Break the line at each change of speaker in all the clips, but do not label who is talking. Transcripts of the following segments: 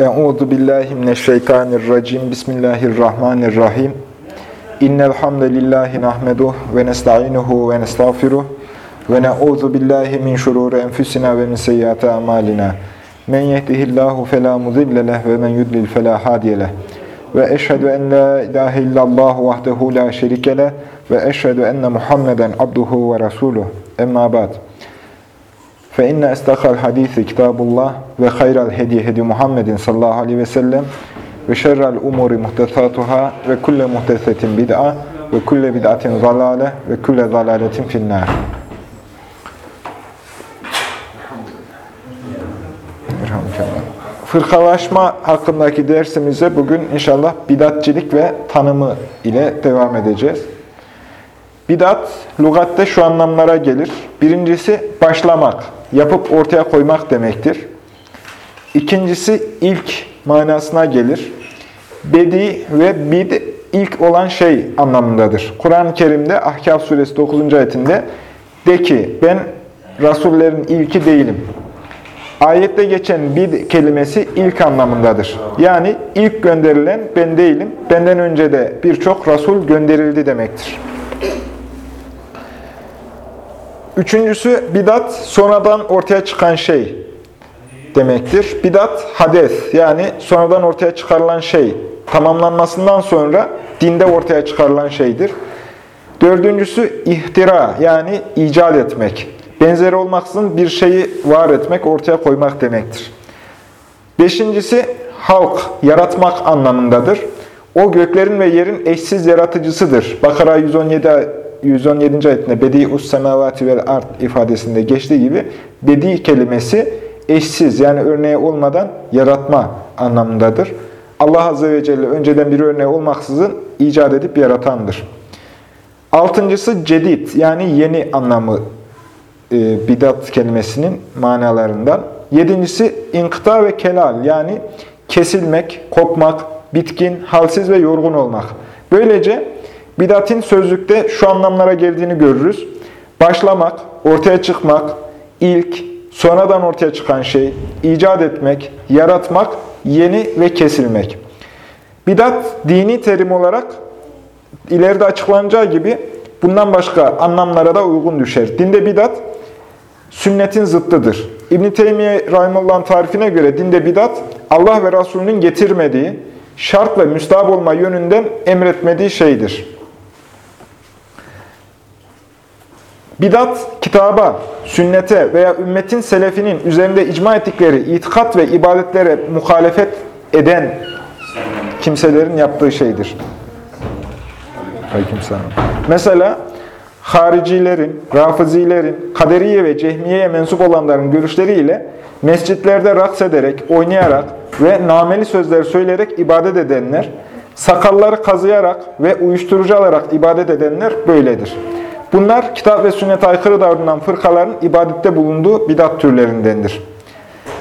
Euzu billahi mineşşeytanirracim. Bismillahirrahmanirrahim. İnnel hamdelellahi nahmeduh ve nestainuhu ve nestağfiruh ve na'uzu billahi min şururi enfusina ve min seyyiati amalina. Men yehdihillahu fela mudille ve men yudlil fela hadiye leh. Ve eşhedü en la ilahe illallah vahdehu la şerike ve eşhedü enne Muhammeden abduhu ve resuluh. Emma ba'd. Fe inne estağal hadisi kitabullah ve hayral hediye hedi Muhammedin sallallahu aleyhi ve sellem ve şerrel umuri muhtesatuhâ ve kulle muhtesetin bid'a ve kulle bid'atin zalâle ve kulle zalâletin finnâr. Fırkalaşma hakkındaki dersimize bugün inşallah bidatçilik ve tanımı ile devam edeceğiz. Bidat, lugatte şu anlamlara gelir. Birincisi başlamak, yapıp ortaya koymak demektir. İkincisi ilk manasına gelir. Bedi ve bid ilk olan şey anlamındadır. Kur'an-ı Kerim'de Ahkaf suresi 9. ayetinde de ki ben rasullerin ilki değilim. Ayette geçen bid kelimesi ilk anlamındadır. Yani ilk gönderilen ben değilim. Benden önce de birçok rasul gönderildi demektir. Üçüncüsü bidat sonradan ortaya çıkan şey demektir. Bidat hades yani sonradan ortaya çıkarılan şey tamamlanmasından sonra dinde ortaya çıkarılan şeydir. Dördüncüsü ihtira yani icat etmek. Benzeri olmaksızın bir şeyi var etmek, ortaya koymak demektir. Beşincisi halk, yaratmak anlamındadır. O göklerin ve yerin eşsiz yaratıcısıdır. Bakara 117 117. ayetinde bedi'us semavati vel art ifadesinde geçtiği gibi bedi kelimesi eşsiz yani örneği olmadan yaratma anlamındadır. Allah Azze ve Celle önceden bir örneği olmaksızın icat edip yaratandır. Altıncısı cedid yani yeni anlamı e, bidat kelimesinin manalarından. Yedincisi inkıta ve kelal yani kesilmek, kopmak, bitkin, halsiz ve yorgun olmak. Böylece bidatin sözlükte şu anlamlara geldiğini görürüz. Başlamak, ortaya çıkmak, ilk, sonradan ortaya çıkan şey, icat etmek, yaratmak, yeni ve kesilmek. Bidat dini terim olarak ileride açıklanacağı gibi bundan başka anlamlara da uygun düşer. Dinde bidat sünnetin zıttıdır. İbn-i Teymiye Rahimullah'ın tarifine göre dinde bidat Allah ve Resulünün getirmediği, şart ve müstahap olma yönünden emretmediği şeydir. Bidat, kitaba, sünnete veya ümmetin selefinin üzerinde icma ettikleri itikat ve ibadetlere muhalefet eden kimselerin yaptığı şeydir. Aleykümselam. Mesela haricilerin, rafizilerin, kaderiye ve cehmiyeye mensup olanların görüşleriyle mescitlerde raks ederek, oynayarak ve nameli sözler söyleyerek ibadet edenler, sakalları kazıyarak ve uyuşturucu alarak ibadet edenler böyledir. Bunlar kitap ve sünnete aykırı davranan fırkaların ibadette bulunduğu bidat türlerindendir.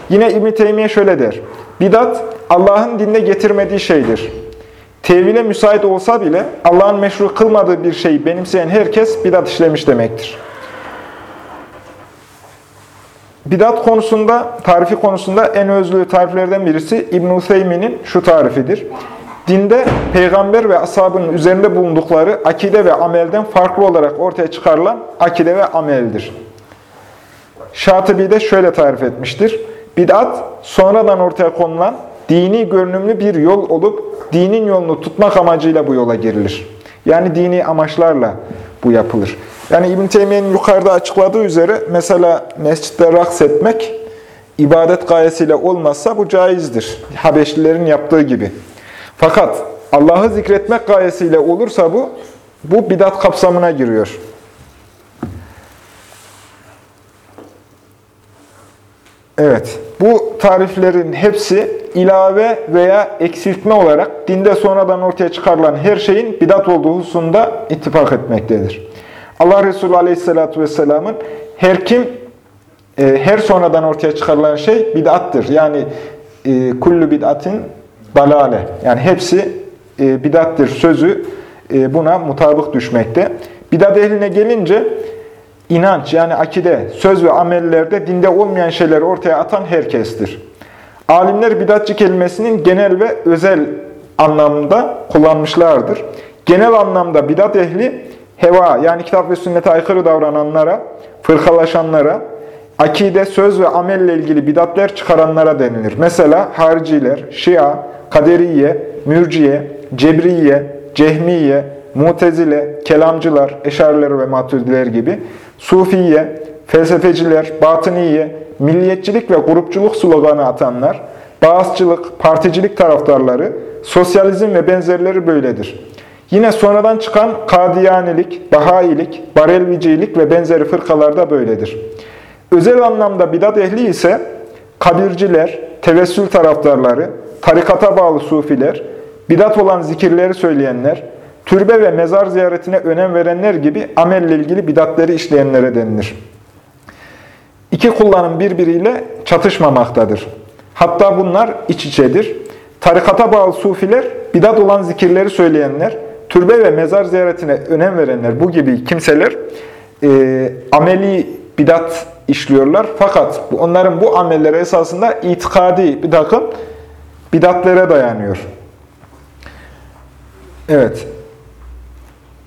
Yine İbn-i Teymiye şöyle der. Bidat, Allah'ın dinde getirmediği şeydir. Tevhile müsait olsa bile Allah'ın meşru kılmadığı bir şeyi benimseyen herkes bidat işlemiş demektir. Bidat konusunda, tarifi konusunda en özlü tariflerden birisi İbn-i şu tarifidir. Dinde peygamber ve ashabının üzerinde bulundukları akide ve amelden farklı olarak ortaya çıkarılan akide ve ameldir. Şatibi de şöyle tarif etmiştir. Bid'at sonradan ortaya konulan dini görünümlü bir yol olup dinin yolunu tutmak amacıyla bu yola girilir. Yani dini amaçlarla bu yapılır. Yani İbn Teymiye'nin yukarıda açıkladığı üzere mesela mescitte raks etmek ibadet gayesiyle olmazsa bu caizdir. Habeşlilerin yaptığı gibi. Fakat Allah'ı zikretmek gayesiyle olursa bu, bu bidat kapsamına giriyor. Evet, bu tariflerin hepsi ilave veya eksiltme olarak dinde sonradan ortaya çıkarılan her şeyin bidat olduğu hususunda ittifak etmektedir. Allah Resulü Aleyhisselatü Vesselam'ın her kim, e, her sonradan ortaya çıkarılan şey bidattır. Yani e, kullu bid'atin dalale. Yani hepsi e, bidattir sözü e, buna mutabık düşmekte. Bidat ehline gelince inanç yani akide, söz ve amellerde dinde olmayan şeyleri ortaya atan herkestir. Alimler bidatçı kelimesinin genel ve özel anlamda kullanmışlardır. Genel anlamda bidat ehli heva yani kitap ve sünnete aykırı davrananlara, fırkalaşanlara, akide, söz ve amelle ilgili bidatler çıkaranlara denilir. Mesela hariciler, şia, kaderiye, mürciye, cebriye, cehmiye, mutezile, kelamcılar, eşariler ve maturidiler gibi, sufiye, felsefeciler, batıniye, milliyetçilik ve grupçuluk sloganı atanlar, bağızçılık, particilik taraftarları, sosyalizm ve benzerleri böyledir. Yine sonradan çıkan Kadiyanilik, Bahailik, Barelvicilik ve benzeri fırkalar da böyledir. Özel anlamda bidat ehli ise kabirciler, tevessül taraftarları, tarikata bağlı sufiler, bidat olan zikirleri söyleyenler, türbe ve mezar ziyaretine önem verenler gibi amelle ilgili bidatleri işleyenlere denilir. İki kullanım birbiriyle çatışmamaktadır. Hatta bunlar iç içedir. Tarikata bağlı sufiler, bidat olan zikirleri söyleyenler, türbe ve mezar ziyaretine önem verenler, bu gibi kimseler e, ameli bidat işliyorlar. Fakat onların bu amelleri esasında itikadi bir takım bidatlere dayanıyor. Evet.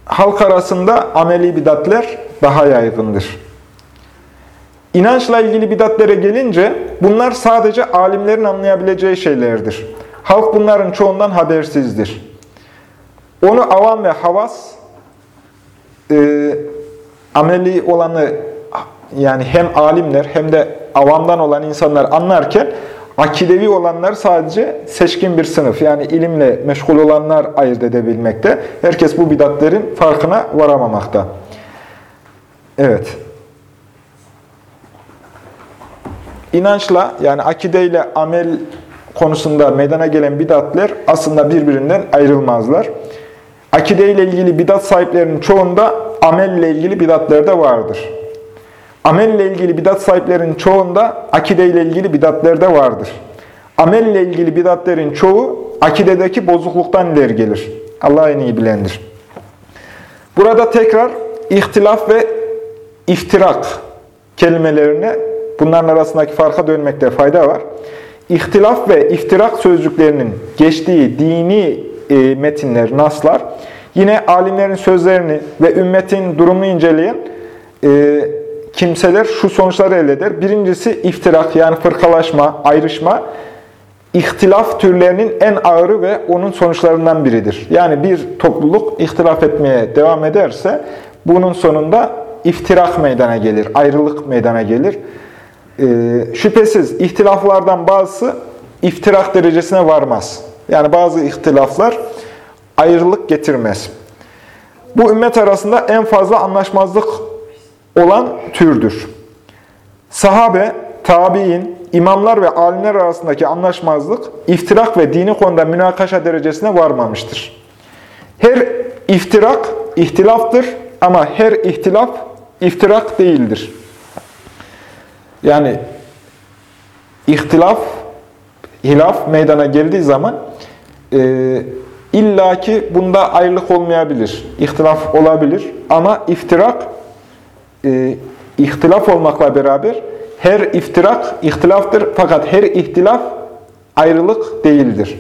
Halk arasında ameli bidatler daha yaygındır. İnançla ilgili bidatlere gelince bunlar sadece alimlerin anlayabileceği şeylerdir. Halk bunların çoğundan habersizdir. Onu avam ve havas e, ameli olanı yani hem alimler hem de avamdan olan insanlar anlarken akidevi olanlar sadece seçkin bir sınıf yani ilimle meşgul olanlar ayırt edebilmekte. Herkes bu bidatlerin farkına varamamakta. Evet. İnançla yani akideyle amel konusunda meydana gelen bidatler aslında birbirinden ayrılmazlar. Akide ile ilgili bidat sahiplerinin çoğunda amelle ilgili bidatler de vardır. Amelle ilgili bidat sahiplerinin çoğunda akide ile ilgili bidatler de vardır. Amelle ilgili bidatlerin çoğu akidedeki bozukluktan ileri gelir. Allah en iyi bilendir. Burada tekrar ihtilaf ve iftirak kelimelerine bunların arasındaki farka dönmekte fayda var. İhtilaf ve iftirak sözcüklerinin geçtiği dini e, metinler, naslar, yine alimlerin sözlerini ve ümmetin durumunu inceleyen e, kimseler şu sonuçları elde eder. Birincisi iftirak yani fırkalaşma, ayrışma, ihtilaf türlerinin en ağırı ve onun sonuçlarından biridir. Yani bir topluluk ihtilaf etmeye devam ederse bunun sonunda iftirak meydana gelir, ayrılık meydana gelir. Ee, şüphesiz ihtilaflardan bazısı iftirak derecesine varmaz. Yani bazı ihtilaflar ayrılık getirmez. Bu ümmet arasında en fazla anlaşmazlık olan türdür. Sahabe, tabi'in, imamlar ve alimler arasındaki anlaşmazlık, iftirak ve dini konuda münakaşa derecesine varmamıştır. Her iftirak, ihtilaftır ama her ihtilaf, iftirak değildir. Yani ihtilaf, hilaf meydana geldiği zaman e, illaki bunda ayrılık olmayabilir. İhtilaf olabilir ama iftirak e, ihtilaf olmakla beraber her iftirak ihtilaftır fakat her ihtilaf ayrılık değildir.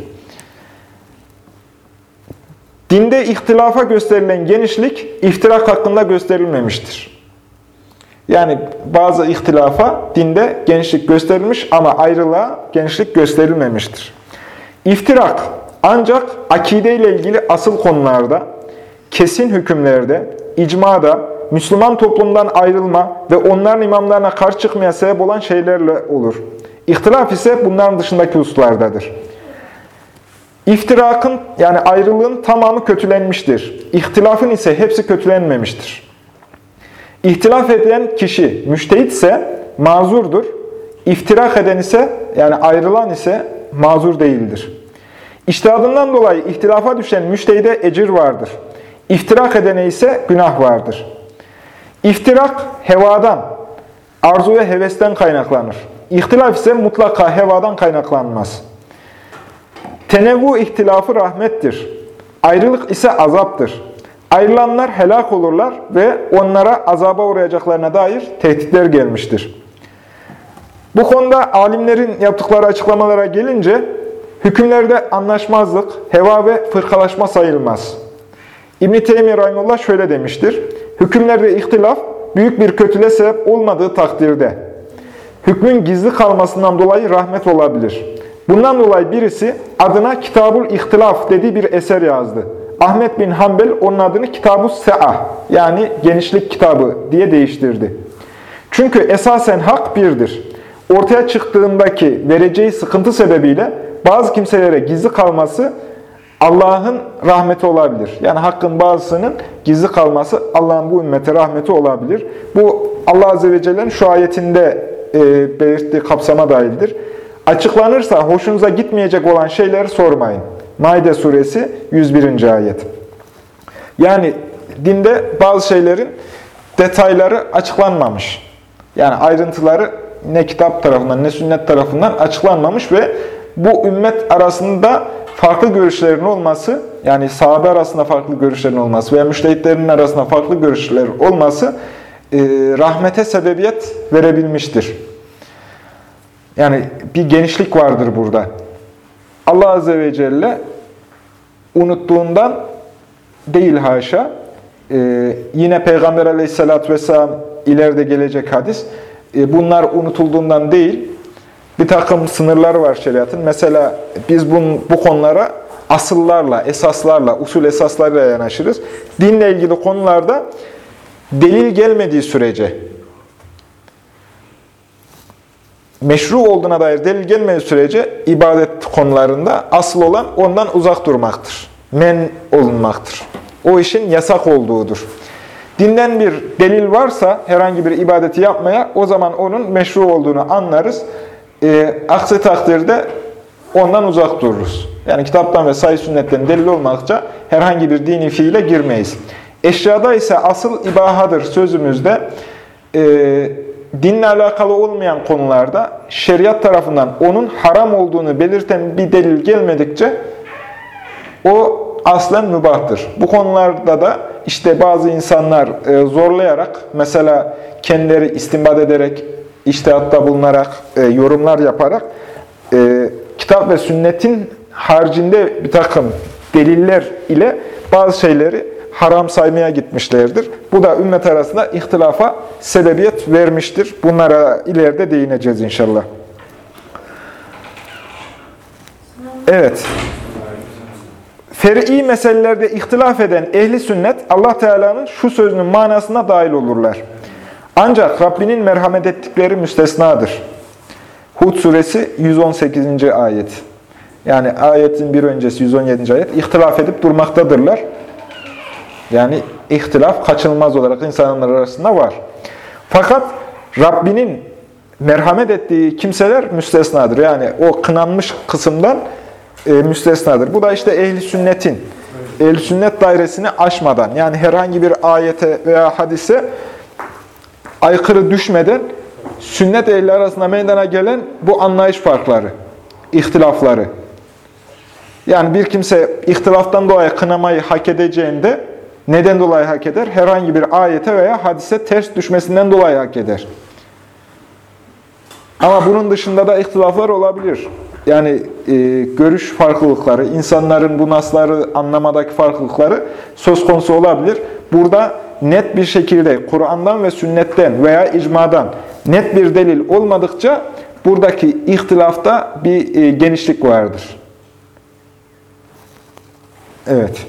Dinde ihtilafa gösterilen genişlik iftirak hakkında gösterilmemiştir. Yani bazı ihtilafa dinde genişlik gösterilmiş ama ayrılığa genişlik gösterilmemiştir. İftirak ancak akide ile ilgili asıl konularda, kesin hükümlerde, icmada, Müslüman toplumdan ayrılma ve onların imamlarına karşı çıkmaya sebep olan şeylerle olur. İhtilaf ise bunların dışındaki hususlardadır. İftirakın yani ayrılığın tamamı kötülenmiştir. İhtilafın ise hepsi kötülenmemiştir. İhtilaf eden kişi müştehit ise mazurdur. İftirak eden ise yani ayrılan ise mazur değildir. İçtihadından dolayı ihtilafa düşen müştehide ecir vardır. İftirak edene ise günah vardır. İftirak hevadan, arzu ve hevesten kaynaklanır. İhtilaf ise mutlaka hevadan kaynaklanmaz. Tenevvu ihtilafı rahmettir. Ayrılık ise azaptır. Ayrılanlar helak olurlar ve onlara azaba uğrayacaklarına dair tehditler gelmiştir. Bu konuda alimlerin yaptıkları açıklamalara gelince hükümlerde anlaşmazlık, heva ve fırkalaşma sayılmaz. İbn-i Teymiye Rahimullah şöyle demiştir. Hükümlerde ihtilaf büyük bir kötüle sebep olmadığı takdirde hükmün gizli kalmasından dolayı rahmet olabilir. Bundan dolayı birisi adına Kitabul İhtilaf dediği bir eser yazdı. Ahmet bin Hanbel onun adını Kitab-ı Se'ah yani genişlik kitabı diye değiştirdi. Çünkü esasen hak birdir. Ortaya çıktığındaki vereceği sıkıntı sebebiyle bazı kimselere gizli kalması Allah'ın rahmeti olabilir. Yani hakkın bazısının gizli kalması Allah'ın bu ümmete rahmeti olabilir. Bu Allah Azze ve Celle'nin şu ayetinde e, belirttiği kapsama dahildir. Açıklanırsa hoşunuza gitmeyecek olan şeyleri sormayın. Maide suresi 101. ayet. Yani dinde bazı şeylerin detayları açıklanmamış. Yani ayrıntıları ne kitap tarafından ne sünnet tarafından açıklanmamış ve bu ümmet arasında farklı görüşlerin olması, yani sahabe arasında farklı görüşlerin olması veya müştehitlerin arasında farklı görüşler olması e, rahmete sebebiyet verebilmiştir. Yani bir genişlik vardır burada. Allah Azze ve Celle unuttuğundan değil haşa. Ee, yine Peygamber aleyhissalatü vesselam ileride gelecek hadis. Ee, bunlar unutulduğundan değil, bir takım sınırlar var şeriatın. Mesela biz bun, bu konulara asıllarla, esaslarla, usul esaslarla yanaşırız. Dinle ilgili konularda delil gelmediği sürece, meşru olduğuna dair delil gelmediği sürece ibadet konularında asıl olan ondan uzak durmaktır. Men olunmaktır. O işin yasak olduğudur. Dinden bir delil varsa herhangi bir ibadeti yapmaya o zaman onun meşru olduğunu anlarız. E, aksi takdirde ondan uzak dururuz. Yani kitaptan ve sayı sünnetten delil olmakça herhangi bir dini fiile girmeyiz. Eşyada ise asıl ibahadır sözümüzde. E, dinle alakalı olmayan konularda şeriat tarafından onun haram olduğunu belirten bir delil gelmedikçe o aslen mübahtır. Bu konularda da işte bazı insanlar e, zorlayarak, mesela kendileri istinbat ederek, iştihatta bulunarak, e, yorumlar yaparak, e, kitap ve sünnetin haricinde bir takım deliller ile bazı şeyleri haram saymaya gitmişlerdir. Bu da ümmet arasında ihtilafa sebebiyet vermiştir. Bunlara ileride değineceğiz inşallah. Evet. Fer'i meselelerde ihtilaf eden ehli sünnet Allah Teala'nın şu sözünün manasına dahil olurlar. Ancak Rabbinin merhamet ettikleri müstesnadır. Hud suresi 118. ayet. Yani ayetin bir öncesi 117. ayet. İhtilaf edip durmaktadırlar. Yani ihtilaf kaçınılmaz olarak insanlar arasında var. Fakat Rabbinin merhamet ettiği kimseler müstesnadır. Yani o kınanmış kısımdan e, müstesnadır. Bu da işte ehli sünnetin, ehli sünnet dairesini aşmadan, yani herhangi bir ayete veya hadise aykırı düşmeden sünnet ehli arasında meydana gelen bu anlayış farkları, ihtilafları. Yani bir kimse ihtilaftan dolayı kınamayı hak edeceğinde neden dolayı hak eder? Herhangi bir ayete veya hadise ters düşmesinden dolayı hak eder. Ama bunun dışında da ihtilaflar olabilir. Yani e, görüş farklılıkları, insanların bu nasları anlamadaki farklılıkları söz konusu olabilir. Burada net bir şekilde Kur'an'dan ve sünnetten veya icmadan net bir delil olmadıkça buradaki ihtilafta bir e, genişlik vardır. Evet.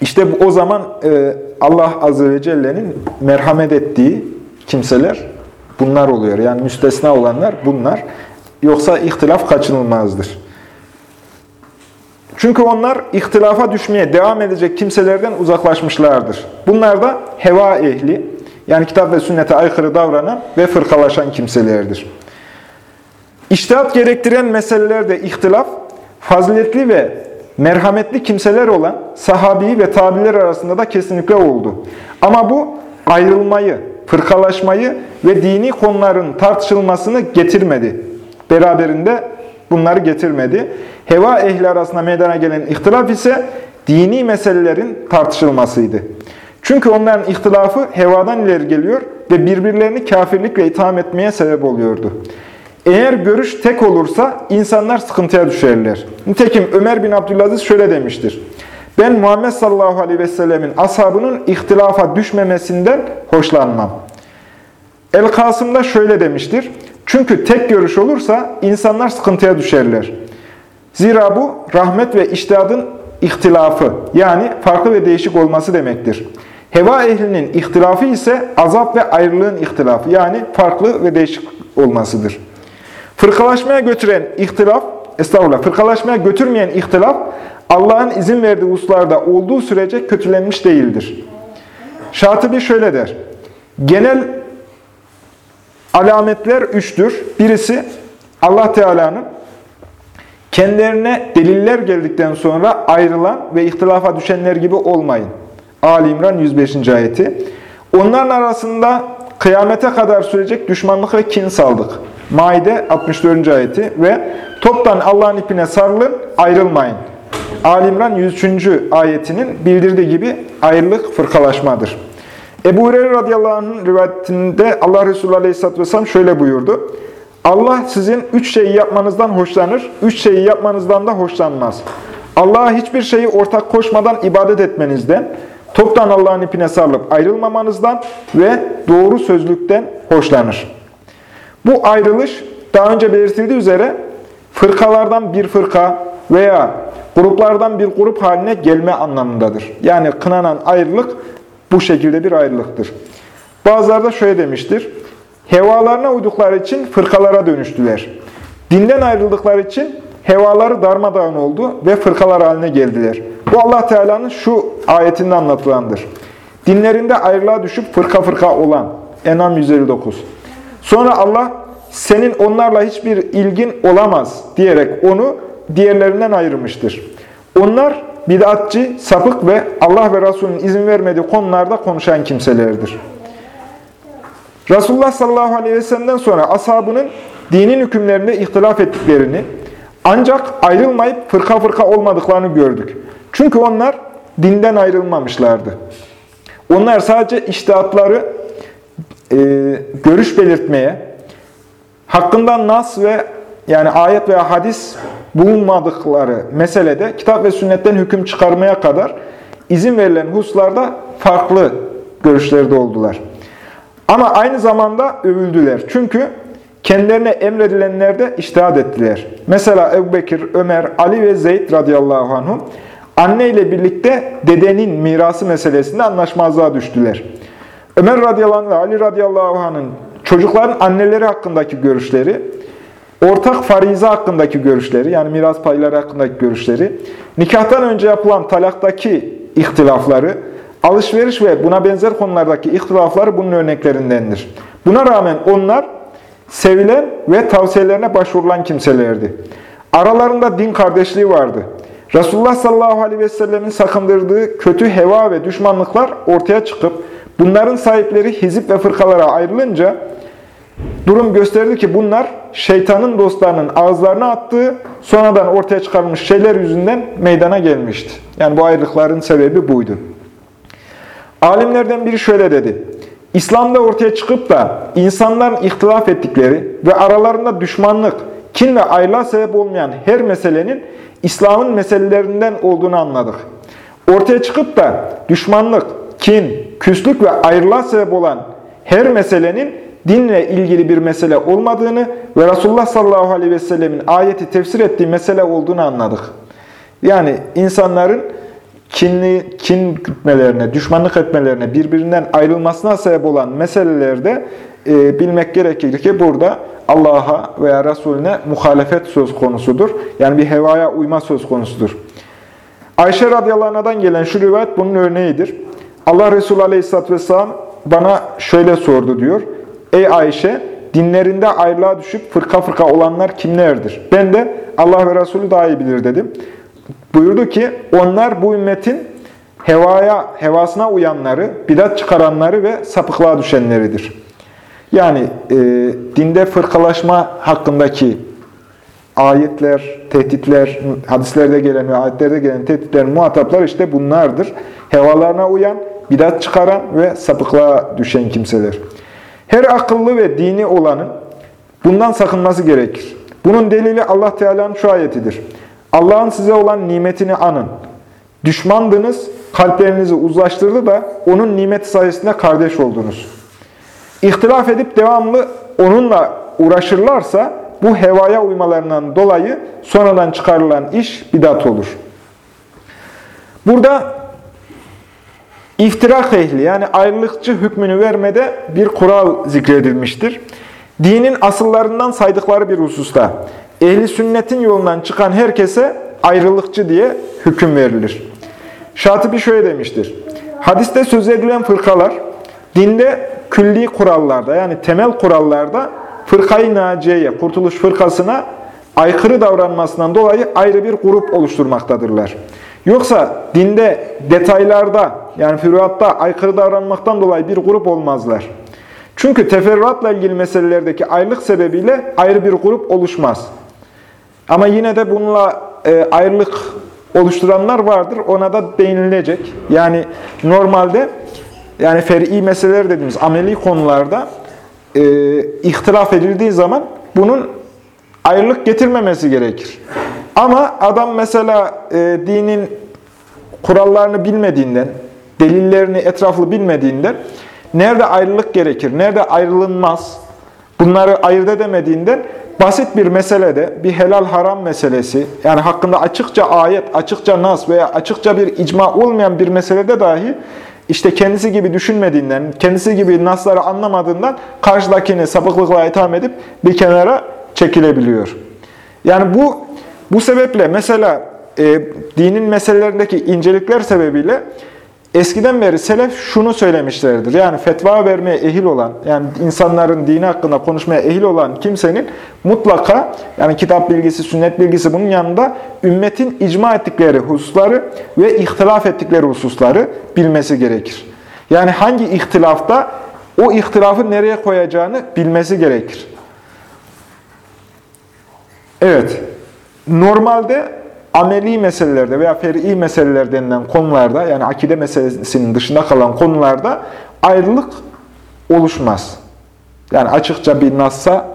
İşte o zaman e, Allah Azze ve Celle'nin merhamet ettiği kimseler bunlar oluyor. Yani müstesna olanlar bunlar. Yoksa ihtilaf kaçınılmazdır. Çünkü onlar ihtilafa düşmeye devam edecek kimselerden uzaklaşmışlardır. Bunlar da heva ehli, yani kitap ve sünnete aykırı davranan ve fırkalaşan kimselerdir. İçtihat gerektiren meselelerde ihtilaf, faziletli ve merhametli kimseler olan sahabi ve tabiler arasında da kesinlikle oldu. Ama bu ayrılmayı, fırkalaşmayı ve dini konuların tartışılmasını getirmedi. Beraberinde bunları getirmedi. Heva ehli arasında meydana gelen ihtilaf ise dini meselelerin tartışılmasıydı. Çünkü onların ihtilafı hevadan ileri geliyor ve birbirlerini kafirlikle itham etmeye sebep oluyordu. Eğer görüş tek olursa insanlar sıkıntıya düşerler. Nitekim Ömer bin Abdülaziz şöyle demiştir. Ben Muhammed sallallahu aleyhi ve sellemin ashabının ihtilafa düşmemesinden hoşlanmam. El-Kasım da şöyle demiştir. Çünkü tek görüş olursa insanlar sıkıntıya düşerler. Zira bu rahmet ve iştihadın ihtilafı yani farklı ve değişik olması demektir. Heva ehlinin ihtilafı ise azap ve ayrılığın ihtilafı yani farklı ve değişik olmasıdır. Fırkalaşmaya götüren ihtilaf, estağfurullah, fırkalaşmaya götürmeyen ihtilaf Allah'ın izin verdiği hususlarda olduğu sürece kötülenmiş değildir. Şatibi şöyle der. Genel alametler üçtür. Birisi Allah Teala'nın kendilerine deliller geldikten sonra ayrılan ve ihtilafa düşenler gibi olmayın. Ali İmran 105. ayeti. Onların arasında kıyamete kadar sürecek düşmanlık ve kin saldık. Maide 64. ayeti ve toptan Allah'ın ipine sarılın, ayrılmayın. Ali İmran 103. ayetinin bildirdiği gibi ayrılık fırkalaşmadır. Ebu Hureyre radıyallahu anh'ın rivayetinde Allah Resulü aleyhisselatü vesselam şöyle buyurdu. Allah sizin üç şeyi yapmanızdan hoşlanır, üç şeyi yapmanızdan da hoşlanmaz. Allah'a hiçbir şeyi ortak koşmadan ibadet etmenizden, toptan Allah'ın ipine sarılıp ayrılmamanızdan ve doğru sözlükten hoşlanır. Bu ayrılış daha önce belirtildiği üzere fırkalardan bir fırka veya gruplardan bir grup haline gelme anlamındadır. Yani kınanan ayrılık bu şekilde bir ayrılıktır. Bazıları da şöyle demiştir. Hevalarına uydukları için fırkalara dönüştüler. Dinden ayrıldıkları için hevaları darmadağın oldu ve fırkalar haline geldiler. Bu Allah Teala'nın şu ayetinde anlatılandır. Dinlerinde ayrılığa düşüp fırka fırka olan Enam 159. Sonra Allah senin onlarla hiçbir ilgin olamaz diyerek onu diğerlerinden ayırmıştır. Onlar bid'atçı, sapık ve Allah ve Resulünün izin vermediği konularda konuşan kimselerdir. Resulullah sallallahu aleyhi ve sellem'den sonra ashabının dinin hükümlerinde ihtilaf ettiklerini ancak ayrılmayıp fırka fırka olmadıklarını gördük. Çünkü onlar dinden ayrılmamışlardı. Onlar sadece iştihatları e, görüş belirtmeye, hakkında nas ve yani ayet veya hadis bulunmadıkları meselede kitap ve sünnetten hüküm çıkarmaya kadar izin verilen hususlarda farklı görüşlerde oldular. Ama aynı zamanda övüldüler. Çünkü kendilerine emredilenlerde iştihad ettiler. Mesela Ebu Bekir, Ömer, Ali ve Zeyd radıyallahu anhum anne ile birlikte dedenin mirası meselesinde anlaşmazlığa düştüler. Ömer radıyallahu anh ve Ali radıyallahu anh'ın çocukların anneleri hakkındaki görüşleri, ortak farize hakkındaki görüşleri, yani miras payları hakkındaki görüşleri, nikahtan önce yapılan talaktaki ihtilafları, alışveriş ve buna benzer konulardaki ihtilafları bunun örneklerindendir. Buna rağmen onlar sevilen ve tavsiyelerine başvurulan kimselerdi. Aralarında din kardeşliği vardı. Resulullah sallallahu aleyhi ve sellemin sakındırdığı kötü heva ve düşmanlıklar ortaya çıkıp bunların sahipleri hizip ve fırkalara ayrılınca durum gösterdi ki bunlar şeytanın dostlarının ağızlarına attığı sonradan ortaya çıkarılmış şeyler yüzünden meydana gelmişti. Yani bu ayrılıkların sebebi buydu. Alimlerden biri şöyle dedi. İslam'da ortaya çıkıp da insanların ihtilaf ettikleri ve aralarında düşmanlık, kin ve ayrılığa sebep olmayan her meselenin İslam'ın meselelerinden olduğunu anladık. Ortaya çıkıp da düşmanlık, kin, küslük ve ayrılığa sebep olan her meselenin dinle ilgili bir mesele olmadığını ve Resulullah sallallahu aleyhi ve sellemin ayeti tefsir ettiği mesele olduğunu anladık. Yani insanların kinli, kin gütmelerine, düşmanlık etmelerine, birbirinden ayrılmasına sebep olan meselelerde e, bilmek gerekir ki burada Allah'a veya Resulüne muhalefet söz konusudur. Yani bir hevaya uyma söz konusudur. Ayşe radıyallahu gelen şu rivayet bunun örneğidir. Allah Resulü aleyhisselatü vesselam bana şöyle sordu diyor. Ey Ayşe, dinlerinde ayrılığa düşüp fırka fırka olanlar kimlerdir? Ben de Allah ve Resulü daha iyi bilir dedim. Buyurdu ki, onlar bu ümmetin hevaya, hevasına uyanları, bidat çıkaranları ve sapıklığa düşenleridir. Yani e, dinde fırkalaşma hakkındaki ayetler, tehditler, hadislerde gelen ve ayetlerde gelen tehditlerin muhataplar işte bunlardır. Hevalarına uyan, bidat çıkaran ve sapıklığa düşen kimseler. Her akıllı ve dini olanın bundan sakınması gerekir. Bunun delili Allah Teala'nın şu ayetidir. Allah'ın size olan nimetini anın. Düşmandınız, kalplerinizi uzlaştırdı da onun nimeti sayesinde kardeş oldunuz. İhtilaf edip devamlı onunla uğraşırlarsa bu hevaya uymalarından dolayı sonradan çıkarılan iş bidat olur. Burada iftirak ehli yani ayrılıkçı hükmünü vermede bir kural zikredilmiştir. Dinin asıllarından saydıkları bir hususta ehli sünnetin yolundan çıkan herkese ayrılıkçı diye hüküm verilir. Şatibi şöyle demiştir. Hadiste söz edilen fırkalar dinde külli kurallarda yani temel kurallarda fırkayı naciye, kurtuluş fırkasına aykırı davranmasından dolayı ayrı bir grup oluşturmaktadırlar. Yoksa dinde detaylarda yani füruatta aykırı davranmaktan dolayı bir grup olmazlar. Çünkü teferruatla ilgili meselelerdeki ayrılık sebebiyle ayrı bir grup oluşmaz. Ama yine de bununla e, ayrılık oluşturanlar vardır. Ona da değinilecek. Yani normalde yani fer'i meseleler dediğimiz ameli konularda e, ihtilaf edildiği zaman bunun ayrılık getirmemesi gerekir. Ama adam mesela e, dinin kurallarını bilmediğinden, delillerini etraflı bilmediğinden nerede ayrılık gerekir, nerede ayrılınmaz bunları ayırt edemediğinden basit bir meselede, bir helal haram meselesi, yani hakkında açıkça ayet, açıkça nas veya açıkça bir icma olmayan bir meselede dahi işte kendisi gibi düşünmediğinden, kendisi gibi nasları anlamadığından karşıdakini sapıklıkla itham edip bir kenara çekilebiliyor. Yani bu bu sebeple mesela e, dinin meselelerindeki incelikler sebebiyle eskiden beri selef şunu söylemişlerdir. Yani fetva vermeye ehil olan, yani insanların dini hakkında konuşmaya ehil olan kimsenin mutlaka yani kitap bilgisi, sünnet bilgisi bunun yanında ümmetin icma ettikleri hususları ve ihtilaf ettikleri hususları bilmesi gerekir. Yani hangi ihtilafta o ihtilafı nereye koyacağını bilmesi gerekir. Evet, normalde ameli meselelerde veya fer'i meseleler denilen konularda, yani akide meselesinin dışında kalan konularda ayrılık oluşmaz. Yani açıkça bir nassa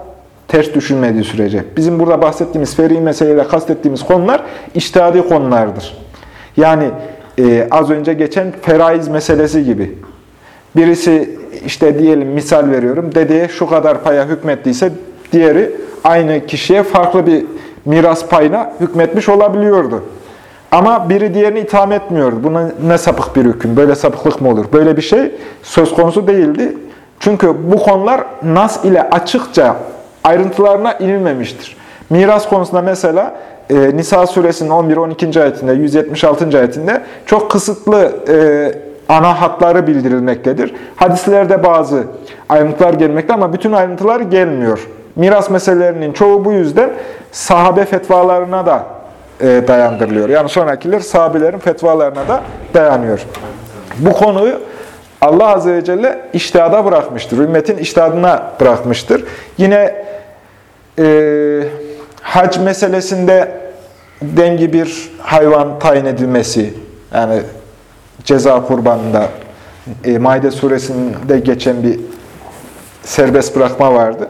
ters düşünmediği sürece. Bizim burada bahsettiğimiz fer'i meseleyle kastettiğimiz konular iştihadi konulardır. Yani e, az önce geçen feraiz meselesi gibi. Birisi işte diyelim misal veriyorum, dedeye şu kadar paya hükmettiyse diğeri aynı kişiye farklı bir miras payına hükmetmiş olabiliyordu. Ama biri diğerini itham etmiyordu. Buna ne sapık bir hüküm, böyle sapıklık mı olur? Böyle bir şey söz konusu değildi. Çünkü bu konular Nas ile açıkça ayrıntılarına inilmemiştir. Miras konusunda mesela e, Nisa suresinin 11-12. ayetinde, 176. ayetinde çok kısıtlı e, ana hatları bildirilmektedir. Hadislerde bazı ayrıntılar gelmekte ama bütün ayrıntılar gelmiyor. Miras meselelerinin çoğu bu yüzden sahabe fetvalarına da e, dayandırılıyor. Yani sonrakiler sahabelerin fetvalarına da dayanıyor. Bu konuyu Allah Azze ve Celle iştihada bırakmıştır. Ümmetin iştihadına bırakmıştır. Yine e, hac meselesinde dengi bir hayvan tayin edilmesi, yani ceza kurbanında e, Maide suresinde geçen bir serbest bırakma vardı.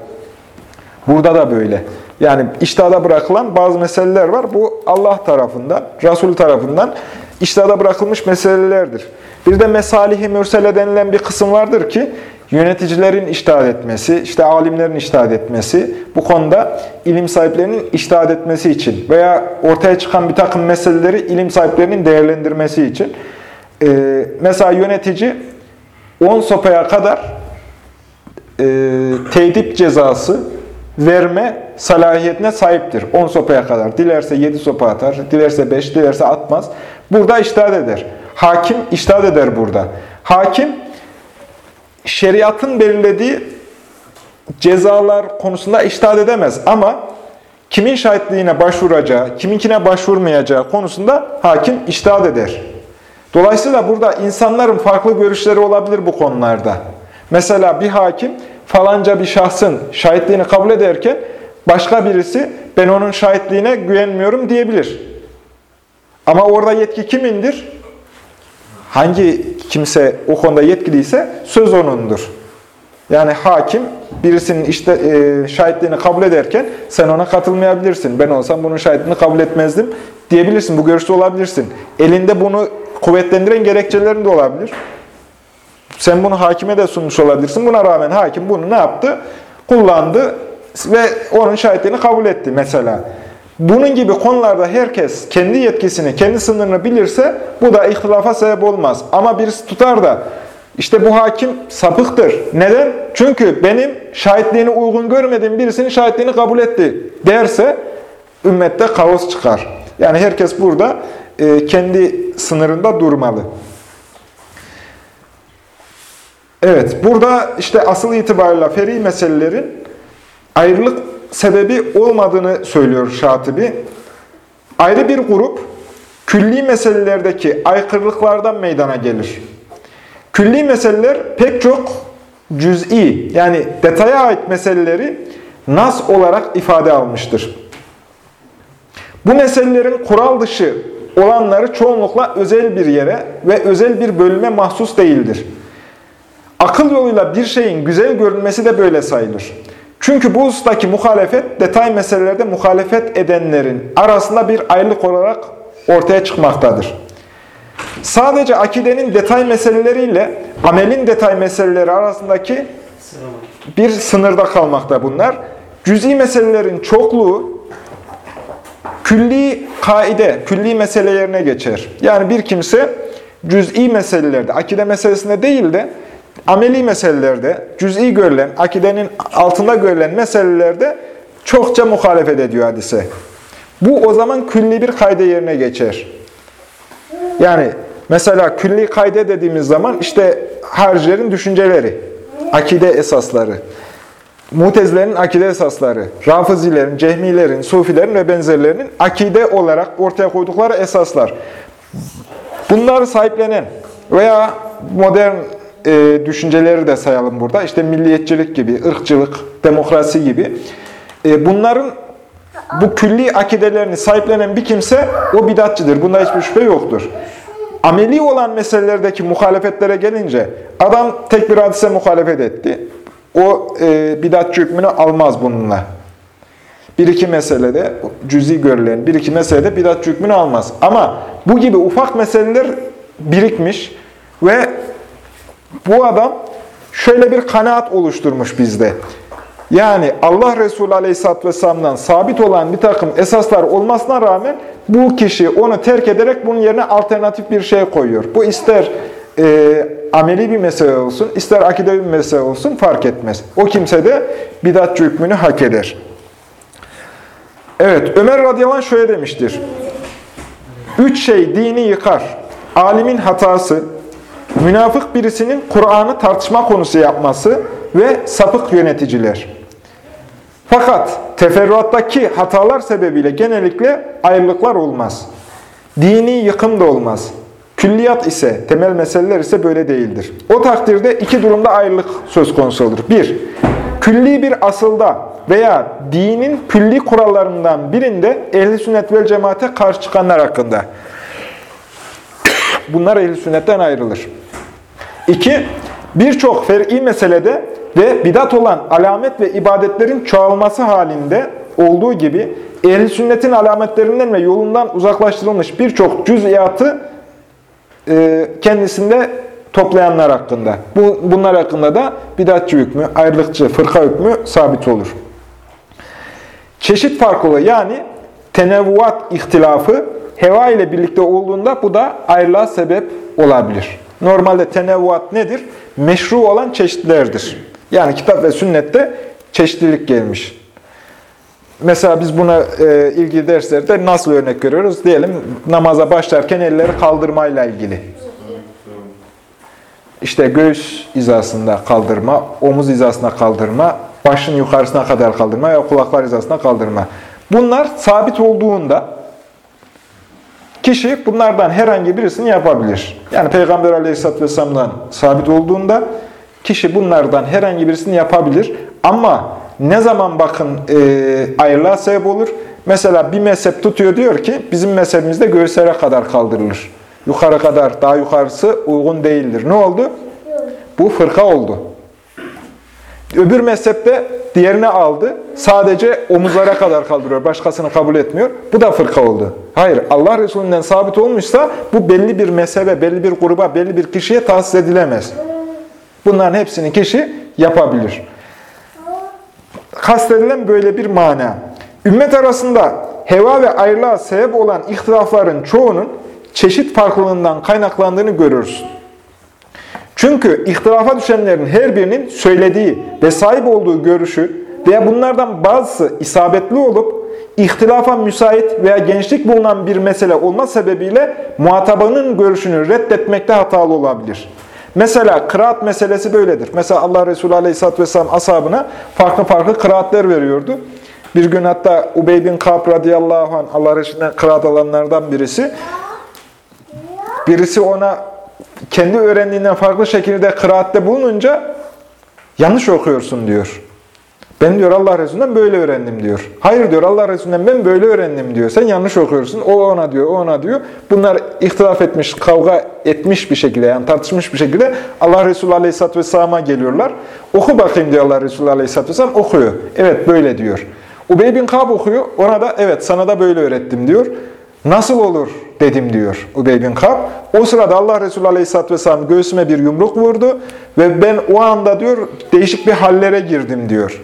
Burada da böyle. Yani iştihada bırakılan bazı meseleler var. Bu Allah tarafından, Resul tarafından iştihada bırakılmış meselelerdir. Bir de mesalihi mürsele denilen bir kısım vardır ki yöneticilerin iştihad etmesi, işte alimlerin iştihad etmesi, bu konuda ilim sahiplerinin iştihad etmesi için veya ortaya çıkan bir takım meseleleri ilim sahiplerinin değerlendirmesi için. Ee, mesela yönetici 10 sopaya kadar e, tedip cezası verme salahiyetine sahiptir. 10 sopaya kadar. Dilerse 7 sopa atar, dilerse 5, dilerse atmaz. Burada iştahat eder. Hakim iştahat eder burada. Hakim şeriatın belirlediği cezalar konusunda iştahat edemez ama kimin şahitliğine başvuracağı, kiminkine başvurmayacağı konusunda hakim iştahat eder. Dolayısıyla burada insanların farklı görüşleri olabilir bu konularda. Mesela bir hakim falanca bir şahsın şahitliğini kabul ederken başka birisi ben onun şahitliğine güvenmiyorum diyebilir. Ama orada yetki kimindir? hangi kimse o konuda yetkiliyse söz onundur. Yani hakim birisinin işte e, şahitliğini kabul ederken sen ona katılmayabilirsin. Ben olsam bunun şahitliğini kabul etmezdim diyebilirsin. Bu görüşte olabilirsin. Elinde bunu kuvvetlendiren gerekçelerin de olabilir. Sen bunu hakime de sunmuş olabilirsin. Buna rağmen hakim bunu ne yaptı? Kullandı ve onun şahitliğini kabul etti mesela. Bunun gibi konularda herkes kendi yetkisini, kendi sınırını bilirse bu da ihtilafa sebep olmaz. Ama birisi tutar da işte bu hakim sapıktır. Neden? Çünkü benim şahitliğini uygun görmediğim birisinin şahitliğini kabul etti derse ümmette kaos çıkar. Yani herkes burada e, kendi sınırında durmalı. Evet, burada işte asıl itibariyle feri meselelerin ayrılık sebebi olmadığını söylüyor Şatibi. Ayrı bir grup külli meselelerdeki aykırılıklardan meydana gelir. Külli meseleler pek çok cüz'i yani detaya ait meseleleri nas olarak ifade almıştır. Bu meselelerin kural dışı olanları çoğunlukla özel bir yere ve özel bir bölüme mahsus değildir. Akıl yoluyla bir şeyin güzel görünmesi de böyle sayılır. Çünkü bu ustaki muhalefet, detay meselelerde muhalefet edenlerin arasında bir ayrılık olarak ortaya çıkmaktadır. Sadece akidenin detay meseleleriyle amelin detay meseleleri arasındaki bir sınırda kalmakta bunlar. Cüz'i meselelerin çokluğu külli kaide, külli mesele yerine geçer. Yani bir kimse cüz'i meselelerde, akide meselesinde değil de ameli meselelerde, cüz'i görülen, akidenin altında görülen meselelerde çokça muhalefet ediyor hadise. Bu o zaman külli bir kayde yerine geçer. Yani mesela külli kayde dediğimiz zaman işte harcilerin düşünceleri, akide esasları, Mutezilerin akide esasları, Rafizilerin, Cehmilerin, Sufilerin ve benzerlerinin akide olarak ortaya koydukları esaslar. Bunları sahiplenen veya modern e, düşünceleri de sayalım burada. İşte milliyetçilik gibi, ırkçılık, demokrasi gibi. E, bunların bu külli akidelerini sahiplenen bir kimse o bidatçıdır. Bunda hiçbir şüphe yoktur. Ameli olan meselelerdeki muhalefetlere gelince adam tek bir hadise muhalefet etti. O e, bidatçı hükmünü almaz bununla. Bir iki meselede cüzi görülen bir iki meselede bidatçı hükmünü almaz. Ama bu gibi ufak meseleler birikmiş ve bu adam şöyle bir kanaat oluşturmuş bizde. Yani Allah Resulü Aleyhisselatü Vesselam'dan sabit olan bir takım esaslar olmasına rağmen bu kişi onu terk ederek bunun yerine alternatif bir şey koyuyor. Bu ister e, ameli bir mesele olsun, ister akidevi bir mesele olsun fark etmez. O kimse de bidatçı hükmünü hak eder. Evet, Ömer radıyallahu anh şöyle demiştir. Üç şey dini yıkar. Alimin hatası, münafık birisinin Kur'an'ı tartışma konusu yapması ve sapık yöneticiler. Fakat teferruattaki hatalar sebebiyle genellikle ayrılıklar olmaz. Dini yıkım da olmaz. Külliyat ise, temel meseleler ise böyle değildir. O takdirde iki durumda ayrılık söz konusu olur. Bir, külli bir asılda veya dinin külli kurallarından birinde ehl sünnet vel cemaate karşı çıkanlar hakkında. Bunlar ehl sünnetten ayrılır. İki, birçok fer'i meselede ve bidat olan alamet ve ibadetlerin çoğalması halinde olduğu gibi ehl sünnetin alametlerinden ve yolundan uzaklaştırılmış birçok cüz'iyatı e, kendisinde toplayanlar hakkında. Bu, bunlar hakkında da bidatçı hükmü, ayrılıkçı, fırka hükmü sabit olur. Çeşit farklılığı yani tenevvuat ihtilafı heva ile birlikte olduğunda bu da ayrılığa sebep olabilir. Normalde tenevvuat nedir? Meşru olan çeşitlerdir. Yani kitap ve sünnette çeşitlilik gelmiş. Mesela biz buna e, ilgili derslerde nasıl örnek görüyoruz? Diyelim namaza başlarken elleri kaldırmayla ilgili. İşte göğüs hizasında kaldırma, omuz hizasına kaldırma, başın yukarısına kadar kaldırma veya kulaklar hizasına kaldırma. Bunlar sabit olduğunda kişi bunlardan herhangi birisini yapabilir. Yani Peygamber Aleyhisselatü Vesselam'dan sabit olduğunda kişi bunlardan herhangi birisini yapabilir. Ama ne zaman bakın e, ayrılığa sebep olur? Mesela bir mezhep tutuyor diyor ki bizim mezhebimizde göğüslere kadar kaldırılır. yukarı kadar daha yukarısı uygun değildir. Ne oldu? Bu fırka oldu. Öbür mezhepte diğerini aldı. Sadece omuzlara kadar kaldırıyor. Başkasını kabul etmiyor. Bu da fırka oldu. Hayır. Allah Resulü'nden sabit olmuşsa bu belli bir mezhebe, belli bir gruba, belli bir kişiye tahsis edilemez. Bunların hepsini kişi yapabilir. Kastedilen böyle bir mana. Ümmet arasında heva ve ayrılığa sebep olan ihtilafların çoğunun çeşit farklılığından kaynaklandığını görürüz. Çünkü ihtilafa düşenlerin her birinin söylediği ve sahip olduğu görüşü veya bunlardan bazısı isabetli olup ihtilafa müsait veya gençlik bulunan bir mesele olma sebebiyle muhatabının görüşünü reddetmekte hatalı olabilir. Mesela kıraat meselesi böyledir. Mesela Allah Resulü Aleyhisselatü Vesselam ashabına farklı farklı kıraatler veriyordu. Bir gün hatta Ubey bin Ka'b radıyallahu anh Allah Resulü'nden kıraat alanlardan birisi. Birisi ona kendi öğrendiğinden farklı şekilde kıraatte bulununca yanlış okuyorsun diyor. Ben diyor Allah Resulü'nden böyle öğrendim diyor. Hayır diyor Allah Resulü'nden ben böyle öğrendim diyor. Sen yanlış okuyorsun. O ona diyor, o ona diyor. Bunlar ihtilaf etmiş, kavga etmiş bir şekilde yani tartışmış bir şekilde Allah Resulü Aleyhisselatü Vesselam'a geliyorlar. Oku bakayım diyor Allah Resulü Aleyhisselatü Vesselam. Okuyor. Evet böyle diyor. Ubey bin Kab okuyor. Ona da evet sana da böyle öğrettim diyor. Nasıl olur dedim diyor Ubey bin Kab. O sırada Allah Resulü Aleyhisselatü Vesselam göğsüme bir yumruk vurdu ve ben o anda diyor değişik bir hallere girdim diyor.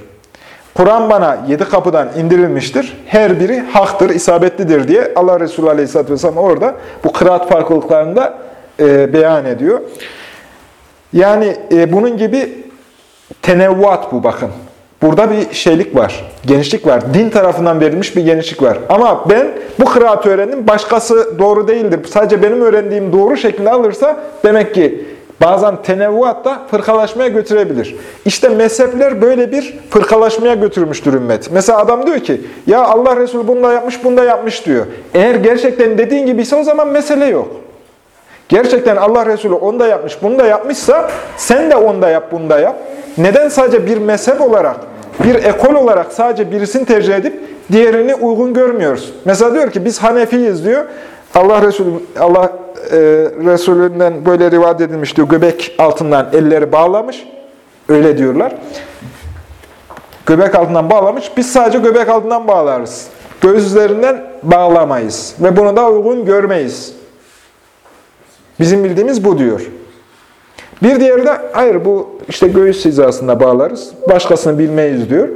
Kur'an bana yedi kapıdan indirilmiştir. Her biri haktır, isabetlidir diye Allah Resulü Aleyhisselatü Vesselam orada bu kıraat farklılıklarını da e, beyan ediyor. Yani e, bunun gibi tenevvuat bu bakın. Burada bir şeylik var, genişlik var. Din tarafından verilmiş bir genişlik var. Ama ben bu kıraatı öğrendim, başkası doğru değildir. Sadece benim öğrendiğim doğru şekilde alırsa demek ki bazen tenevvuat da fırkalaşmaya götürebilir. İşte mezhepler böyle bir fırkalaşmaya götürmüştür ümmet. Mesela adam diyor ki, ya Allah Resulü bunu da yapmış, bunu da yapmış diyor. Eğer gerçekten dediğin gibiyse o zaman mesele yok. Gerçekten Allah Resulü onu da yapmış, bunu da yapmışsa sen de onu da yap, bunu da yap. Neden sadece bir mezhep olarak, bir ekol olarak sadece birisini tercih edip diğerini uygun görmüyoruz? Mesela diyor ki biz Hanefiyiz diyor. Allah Resulü Allah e, Resulünden böyle rivayet edilmiş diyor. Göbek altından elleri bağlamış. Öyle diyorlar. Göbek altından bağlamış. Biz sadece göbek altından bağlarız. Gözlerinden bağlamayız. Ve bunu da uygun görmeyiz. Bizim bildiğimiz bu diyor. Bir diğeri de hayır bu işte göğüs hizasında bağlarız. Başkasını bilmeyiz diyor.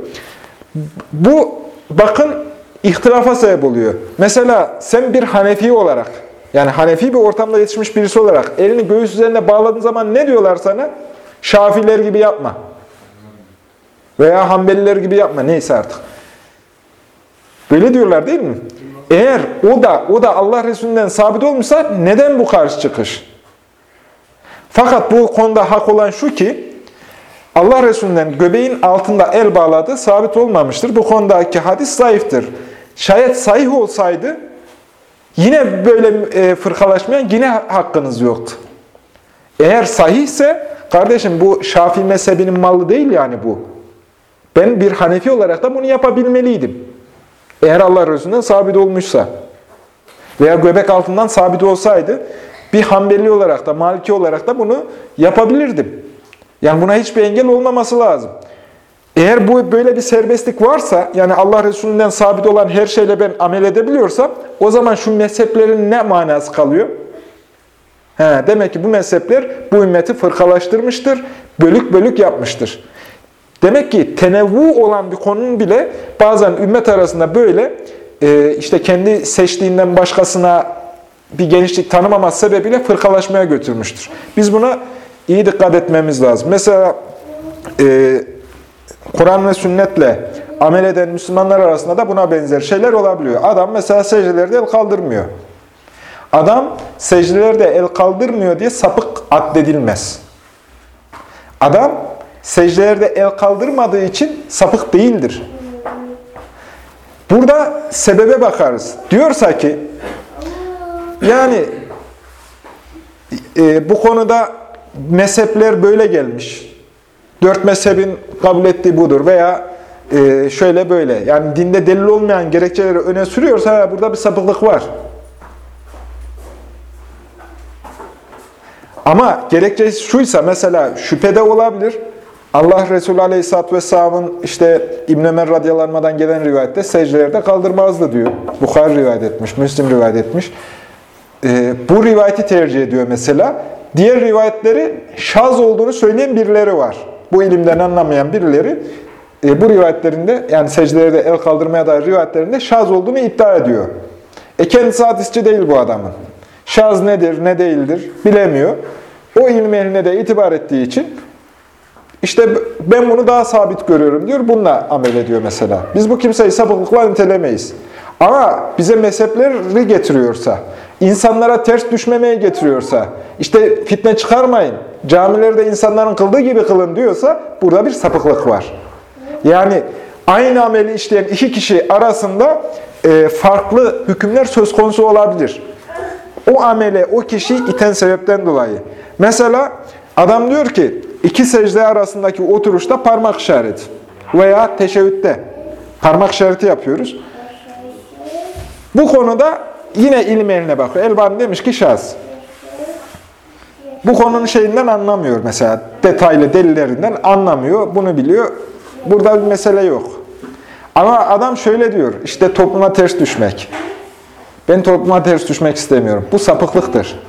Bu bakın ihtilafa sebep oluyor. Mesela sen bir Hanefi olarak yani Hanefi bir ortamda yetişmiş birisi olarak elini göğüs üzerine bağladığın zaman ne diyorlar sana? Şafiler gibi yapma. Veya Hanbeliler gibi yapma. Neyse artık. Böyle diyorlar değil mi? Eğer o da o da Allah Resulü'nden sabit olmuşsa neden bu karşı çıkış? Fakat bu konuda hak olan şu ki Allah Resulü'nden göbeğin altında el bağladığı sabit olmamıştır. Bu konudaki hadis zayıftır. Şayet sahih olsaydı yine böyle e, fırkalaşmaya yine hakkınız yoktu. Eğer sahihse kardeşim bu Şafii mezhebinin malı değil yani bu. Ben bir Hanefi olarak da bunu yapabilmeliydim. Eğer Allah Resulü'nden sabit olmuşsa veya göbek altından sabit olsaydı bir Hanbeli olarak da Maliki olarak da bunu yapabilirdim. Yani buna hiçbir engel olmaması lazım. Eğer bu böyle bir serbestlik varsa, yani Allah Resulü'nden sabit olan her şeyle ben amel edebiliyorsam, o zaman şu mezheplerin ne manası kalıyor? He, demek ki bu mezhepler bu ümmeti fırkalaştırmıştır, bölük bölük yapmıştır. Demek ki tenevvu olan bir konunun bile bazen ümmet arasında böyle e, işte kendi seçtiğinden başkasına bir genişlik tanımaması sebebiyle fırkalaşmaya götürmüştür. Biz buna iyi dikkat etmemiz lazım. Mesela e, Kur'an ve sünnetle amel eden Müslümanlar arasında da buna benzer şeyler olabiliyor. Adam mesela secdelerde el kaldırmıyor. Adam secdelerde el kaldırmıyor diye sapık addedilmez. Adam secdelerde el kaldırmadığı için sapık değildir. Burada sebebe bakarız. Diyorsa ki yani e, bu konuda mezhepler böyle gelmiş. Dört mezhebin kabul ettiği budur veya e, şöyle böyle. Yani dinde delil olmayan gerekçeleri öne sürüyorsa burada bir sapıklık var. Ama gerekçesi şuysa mesela şüphede olabilir. Allah Resulü Aleyhisselatü Vesselam'ın işte İbn Ömer radyalanmadan gelen rivayette secdelerde kaldırmazdı diyor. Bukhari rivayet etmiş, Müslim rivayet etmiş. Ee, bu rivayeti tercih ediyor mesela. Diğer rivayetleri şaz olduğunu söyleyen birileri var. Bu ilimden anlamayan birileri e, bu rivayetlerinde yani secdelerde el kaldırmaya dair rivayetlerinde şaz olduğunu iddia ediyor. E kendisi hadisçi değil bu adamın. Şaz nedir, ne değildir bilemiyor. O ilim eline de itibar ettiği için işte ben bunu daha sabit görüyorum diyor. Bununla amel ediyor mesela. Biz bu kimseyi sapıklıkla nitelemeyiz. Ama bize mezhepleri getiriyorsa, insanlara ters düşmemeye getiriyorsa, işte fitne çıkarmayın, camilerde insanların kıldığı gibi kılın diyorsa burada bir sapıklık var. Yani aynı ameli işleyen iki kişi arasında e, farklı hükümler söz konusu olabilir. O amele, o kişi iten sebepten dolayı. Mesela adam diyor ki, iki secde arasındaki oturuşta parmak işareti veya teşebbütte parmak işareti yapıyoruz. Bu konuda yine ilim eline bakıyor. Elbani demiş ki şahs. Bu konunun şeyinden anlamıyor mesela. Detaylı delillerinden anlamıyor. Bunu biliyor. Burada bir mesele yok. Ama adam şöyle diyor. işte topluma ters düşmek. Ben topluma ters düşmek istemiyorum. Bu sapıklıktır.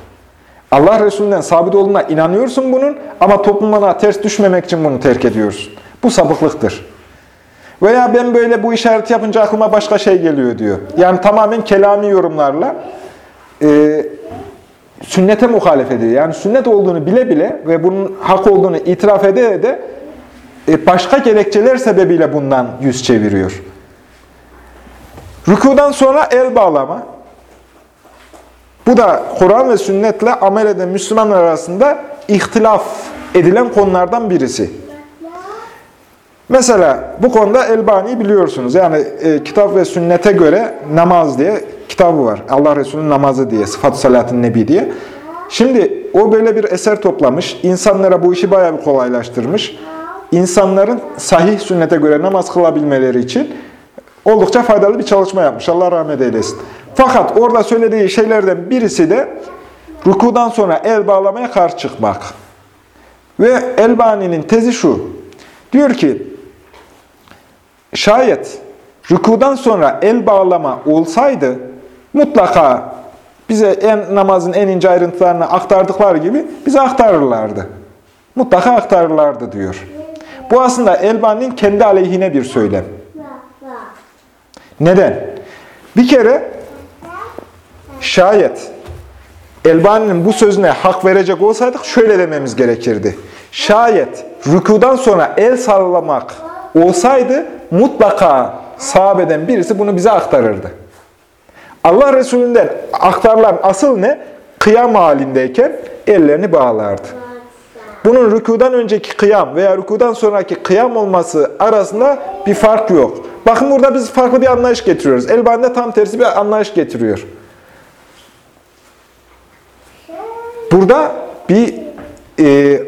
Allah Resulü'nden sabit olduğuna inanıyorsun bunun ama toplumuna ters düşmemek için bunu terk ediyorsun. Bu sapıklıktır. Veya ben böyle bu işareti yapınca aklıma başka şey geliyor diyor. Yani tamamen kelami yorumlarla e, sünnete muhalefet ediyor. Yani sünnet olduğunu bile bile ve bunun hak olduğunu itiraf ede de e, başka gerekçeler sebebiyle bundan yüz çeviriyor. Rükudan sonra el bağlama. Bu da Kur'an ve sünnetle amel eden Müslümanlar arasında ihtilaf edilen konulardan birisi. Mesela bu konuda Elbani'yi biliyorsunuz. Yani e, kitap ve sünnete göre namaz diye kitabı var. Allah Resulü'nün namazı diye, sıfat-ı salatın nebi diye. Şimdi o böyle bir eser toplamış. İnsanlara bu işi bayağı bir kolaylaştırmış. İnsanların sahih sünnete göre namaz kılabilmeleri için oldukça faydalı bir çalışma yapmış. Allah rahmet eylesin. Fakat orada söylediği şeylerden birisi de rükudan sonra el bağlamaya karşı çıkmak. Ve Elbani'nin tezi şu. Diyor ki, şayet rükudan sonra el bağlama olsaydı mutlaka bize en namazın en ince ayrıntılarını aktardıkları gibi bize aktarırlardı. Mutlaka aktarırlardı diyor. Bu aslında Elbani'nin kendi aleyhine bir söylem. Neden? Bir kere şayet Elbani'nin bu sözüne hak verecek olsaydık şöyle dememiz gerekirdi. Şayet rükudan sonra el sallamak olsaydı mutlaka sahabeden birisi bunu bize aktarırdı. Allah Resulü'nden aktarılan asıl ne? Kıyam halindeyken ellerini bağlardı. Bunun rükudan önceki kıyam veya rükudan sonraki kıyam olması arasında bir fark yok. Bakın burada biz farklı bir anlayış getiriyoruz. Elbani'de tam tersi bir anlayış getiriyor. Burada bir e,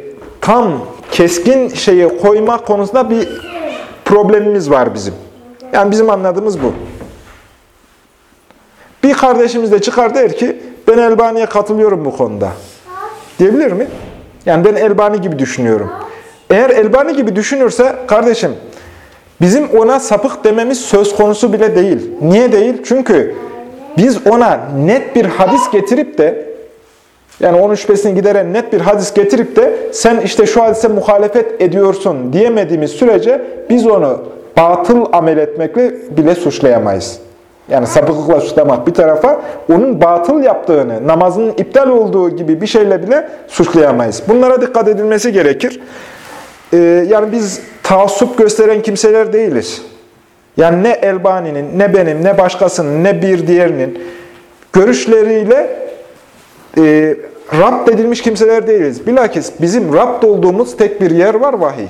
tam keskin şeyi koyma konusunda bir problemimiz var bizim. Yani bizim anladığımız bu. Bir kardeşimiz de çıkar der ki ben Elbani'ye katılıyorum bu konuda. Diyebilir mi? Yani ben Elbani gibi düşünüyorum. Eğer Elbani gibi düşünürse kardeşim bizim ona sapık dememiz söz konusu bile değil. Niye değil? Çünkü biz ona net bir hadis getirip de yani onun şüphesini gideren net bir hadis getirip de sen işte şu hadise muhalefet ediyorsun diyemediğimiz sürece biz onu batıl amel etmekle bile suçlayamayız. Yani sapıklıkla suçlamak bir tarafa, onun batıl yaptığını, namazının iptal olduğu gibi bir şeyle bile suçlayamayız. Bunlara dikkat edilmesi gerekir. Ee, yani biz taassup gösteren kimseler değiliz. Yani ne Elbani'nin, ne benim, ne başkasının, ne bir diğerinin görüşleriyle e, Rabt edilmiş kimseler değiliz. Bilakis bizim Rabt olduğumuz tek bir yer var vahiy.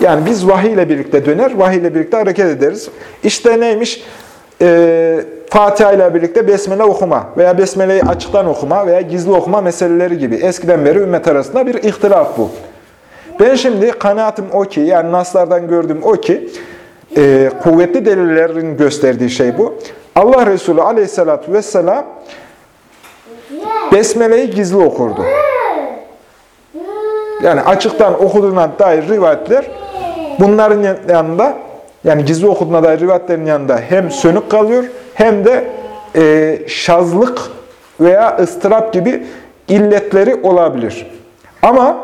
Yani biz vahiy ile birlikte döner, vahiy ile birlikte hareket ederiz. İşte neymiş? Ee, Fatiha ile birlikte Besmele okuma veya Besmele'yi açıktan okuma veya gizli okuma meseleleri gibi. Eskiden beri ümmet arasında bir ihtilaf bu. Ben şimdi kanaatim o ki, yani naslardan gördüğüm o ki, e, kuvvetli delillerin gösterdiği şey bu. Allah Resulü aleyhissalatü vesselam Besmele'yi gizli okurdu. Yani açıktan okuduğuna dair rivayetler bunların yanında yani gizli okuduğuna dair rivayetlerin yanında hem sönük kalıyor hem de e, şazlık veya ıstırap gibi illetleri olabilir. Ama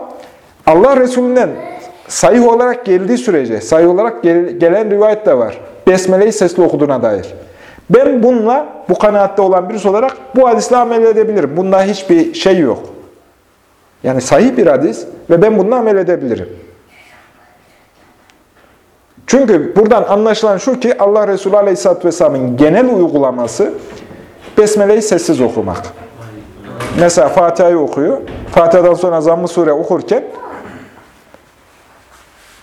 Allah Resulü'nden sayı olarak geldiği sürece, sayı olarak gel, gelen rivayet de var. Besmele'yi sesli okuduğuna dair. Ben bununla, bu kanaatte olan birisi olarak bu hadisle amel edebilirim. Bunda hiçbir şey yok. Yani sahih bir hadis ve ben bununla amel edebilirim. Çünkü buradan anlaşılan şu ki Allah Resulü Aleyhisselatü Vesselam'ın genel uygulaması Besmele'yi sessiz okumak. Mesela Fatiha'yı okuyor. Fatiha'dan sonra Zamm-ı Sure okurken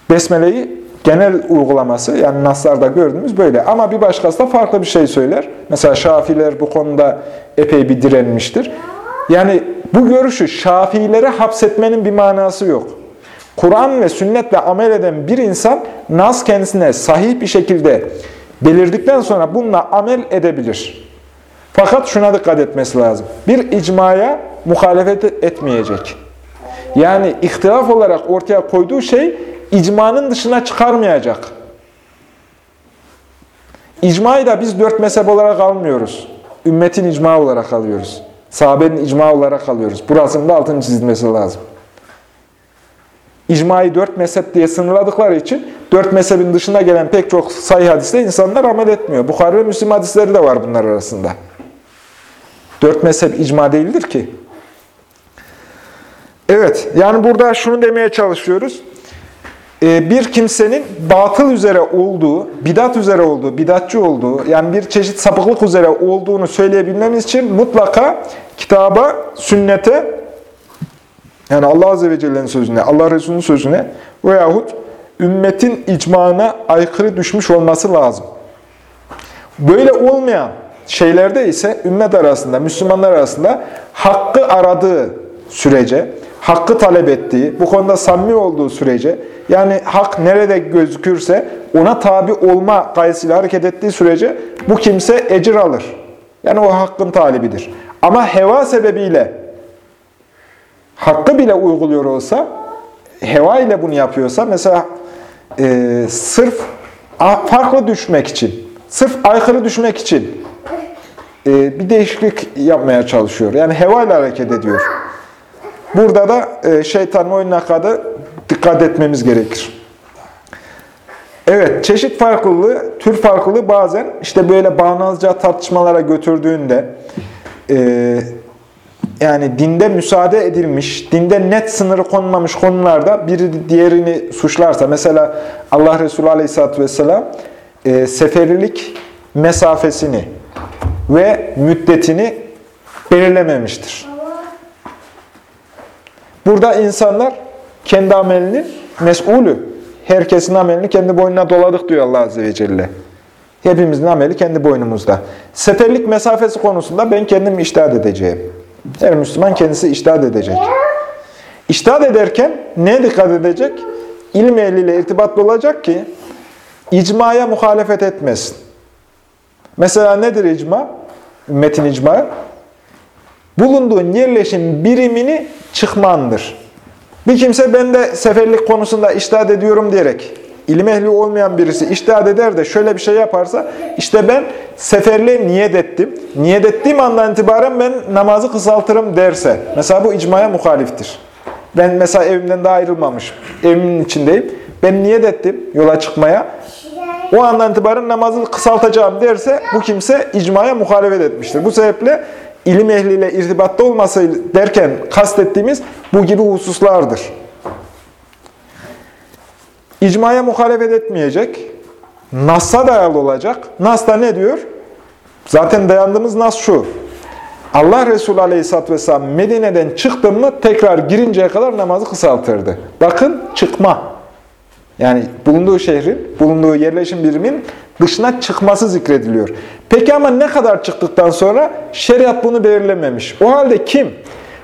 Besmele'yi genel uygulaması, yani naslarda gördüğümüz böyle. Ama bir başkası da farklı bir şey söyler. Mesela Şafiler bu konuda epey bir direnmiştir. Yani bu görüşü Şafilere hapsetmenin bir manası yok. Kur'an ve sünnetle amel eden bir insan nas kendisine sahih bir şekilde belirdikten sonra bununla amel edebilir. Fakat şuna dikkat etmesi lazım. Bir icmaya muhalefet etmeyecek. Yani ihtilaf olarak ortaya koyduğu şey icmanın dışına çıkarmayacak. İcmayı da biz dört mezhep olarak almıyoruz. Ümmetin icma olarak alıyoruz. Sahabenin icma olarak alıyoruz. Burasının da altını çizilmesi lazım. İcmayı dört mezhep diye sınırladıkları için dört mezhebin dışına gelen pek çok sayı hadiste insanlar amel etmiyor. Bukhari ve Müslim hadisleri de var bunlar arasında. Dört mezhep icma değildir ki. Evet, yani burada şunu demeye çalışıyoruz. Ee, bir kimsenin batıl üzere olduğu, bidat üzere olduğu, bidatçı olduğu, yani bir çeşit sapıklık üzere olduğunu söyleyebilmemiz için mutlaka kitaba, sünnete, yani Allah Azze ve Celle'nin sözüne, Allah Resulü'nün sözüne veyahut ümmetin icmağına aykırı düşmüş olması lazım. Böyle olmayan şeylerde ise ümmet arasında, Müslümanlar arasında hakkı aradığı sürece, hakkı talep ettiği, bu konuda samimi olduğu sürece, yani hak nerede gözükürse ona tabi olma gayesiyle hareket ettiği sürece bu kimse ecir alır. Yani o hakkın talibidir. Ama heva sebebiyle hakkı bile uyguluyor olsa, heva ile bunu yapıyorsa, mesela e, sırf farklı düşmek için, sırf aykırı düşmek için e, bir değişiklik yapmaya çalışıyor. Yani heva ile hareket ediyor. Burada da e, şeytanın oyununa kadar dikkat etmemiz gerekir. Evet, çeşit farklılığı, tür farklılığı bazen işte böyle bağnazca tartışmalara götürdüğünde, e, yani dinde müsaade edilmiş, dinde net sınırı konmamış konularda biri diğerini suçlarsa, mesela Allah Resulü Aleyhisselatü Vesselam e, seferilik mesafesini ve müddetini belirlememiştir. Burada insanlar kendi amelinin mesulü. Herkesin amelini kendi boynuna doladık diyor Allah Azze ve Celle. Hepimizin ameli kendi boynumuzda. Seferlik mesafesi konusunda ben kendim iştahat edeceğim. Her Müslüman kendisi iştahat edecek. İştahat ederken ne dikkat edecek? İlim ehliyle irtibatlı olacak ki icmaya muhalefet etmesin. Mesela nedir icma? Metin icma. Bulunduğun yerleşim birimini çıkmandır. Bir kimse ben de seferlik konusunda iştahat ediyorum diyerek ilim ehli olmayan birisi iştahat eder de şöyle bir şey yaparsa işte ben seferliğe niyet ettim. Niyet ettiğim andan itibaren ben namazı kısaltırım derse mesela bu icmaya muhaliftir. Ben mesela evimden daha ayrılmamışım. Evimin içindeyim. Ben niyet ettim yola çıkmaya. O andan itibaren namazı kısaltacağım derse bu kimse icmaya muhalefet etmiştir. Bu sebeple ilim ehliyle irtibatta olması derken kastettiğimiz bu gibi hususlardır. İcmaya muhalefet etmeyecek, Nas'a dayalı olacak. Nas da ne diyor? Zaten dayandığımız Nas şu. Allah Resulü Aleyhisselatü Vesselam Medine'den çıktı mı tekrar girinceye kadar namazı kısaltırdı. Bakın çıkma. Yani bulunduğu şehrin, bulunduğu yerleşim birimin dışına çıkması zikrediliyor. Peki ama ne kadar çıktıktan sonra şeriat bunu belirlememiş. O halde kim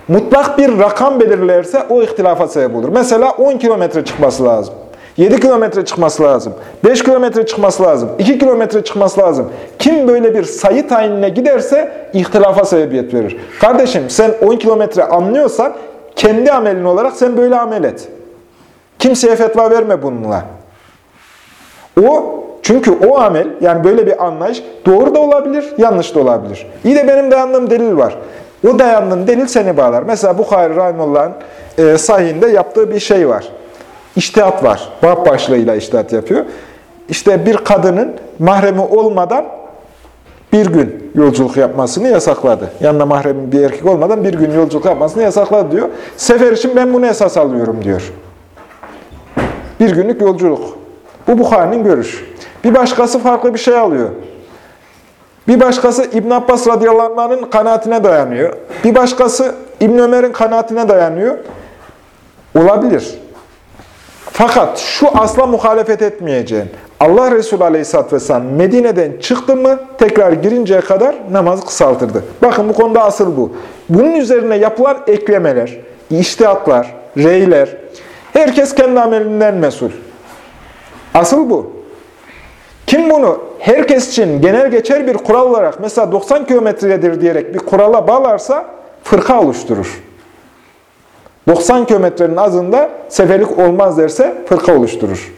mutlak bir rakam belirlerse o ihtilafa sebep olur. Mesela 10 kilometre çıkması lazım. 7 kilometre çıkması lazım. 5 kilometre çıkması lazım. 2 kilometre çıkması lazım. Kim böyle bir sayı tayinine giderse ihtilafa sebebiyet verir. Kardeşim sen 10 kilometre anlıyorsan kendi amelin olarak sen böyle amel et. Kimseye fetva verme bununla. O çünkü o amel, yani böyle bir anlayış doğru da olabilir, yanlış da olabilir. İyi de benim dayandığım delil var. O dayandığım delil seni bağlar. Mesela Bukhari Rahimullah'ın e, sahihinde yaptığı bir şey var. İştihat var. Bab başlığıyla iştihat yapıyor. İşte bir kadının mahremi olmadan bir gün yolculuk yapmasını yasakladı. Yanında mahremi bir erkek olmadan bir gün yolculuk yapmasını yasakladı diyor. Sefer için ben bunu esas alıyorum diyor. Bir günlük yolculuk. Bu Bukhari'nin görüşü. Bir başkası farklı bir şey alıyor. Bir başkası İbn Abbas radıyallahu kanaatine dayanıyor. Bir başkası İbn Ömer'in kanaatine dayanıyor. Olabilir. Fakat şu asla muhalefet etmeyeceğin. Allah Resulü Aleyhisselatü Vesselam Medine'den çıktı mı tekrar girinceye kadar namazı kısaltırdı. Bakın bu konuda asıl bu. Bunun üzerine yapılan eklemeler, iştihatlar, reyler, herkes kendi amelinden mesul. Asıl bu. Kim bunu herkes için genel geçer bir kural olarak mesela 90 kilometredir diyerek bir kurala bağlarsa fırka oluşturur. 90 kilometrenin azında seferlik olmaz derse fırka oluşturur.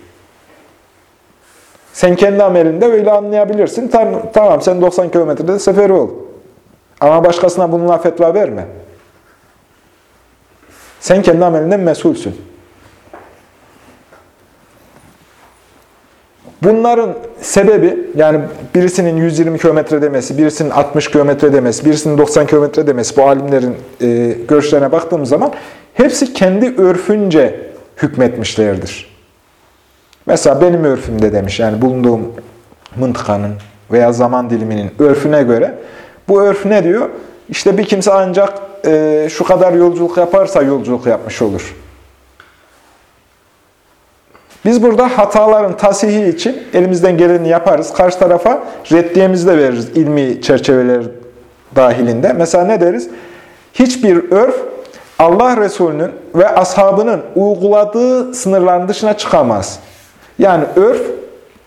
Sen kendi amelinde öyle anlayabilirsin. Tamam, tamam sen 90 kilometrede seferi ol. Ama başkasına bununla fetva verme. Sen kendi amelinden mesulsün. Bunların sebebi yani birisinin 120 kilometre demesi, birisinin 60 kilometre demesi, birisinin 90 kilometre demesi bu alimlerin e, görüşlerine baktığımız zaman hepsi kendi örfünce hükmetmişlerdir. Mesela benim örfümde demiş yani bulunduğum mıntıkanın veya zaman diliminin örfüne göre bu örf ne diyor? İşte bir kimse ancak e, şu kadar yolculuk yaparsa yolculuk yapmış olur. Biz burada hataların tasihi için elimizden geleni yaparız. Karşı tarafa reddiyemizi de veririz ilmi çerçeveler dahilinde. Mesela ne deriz? Hiçbir örf Allah Resulü'nün ve ashabının uyguladığı sınırların dışına çıkamaz. Yani örf,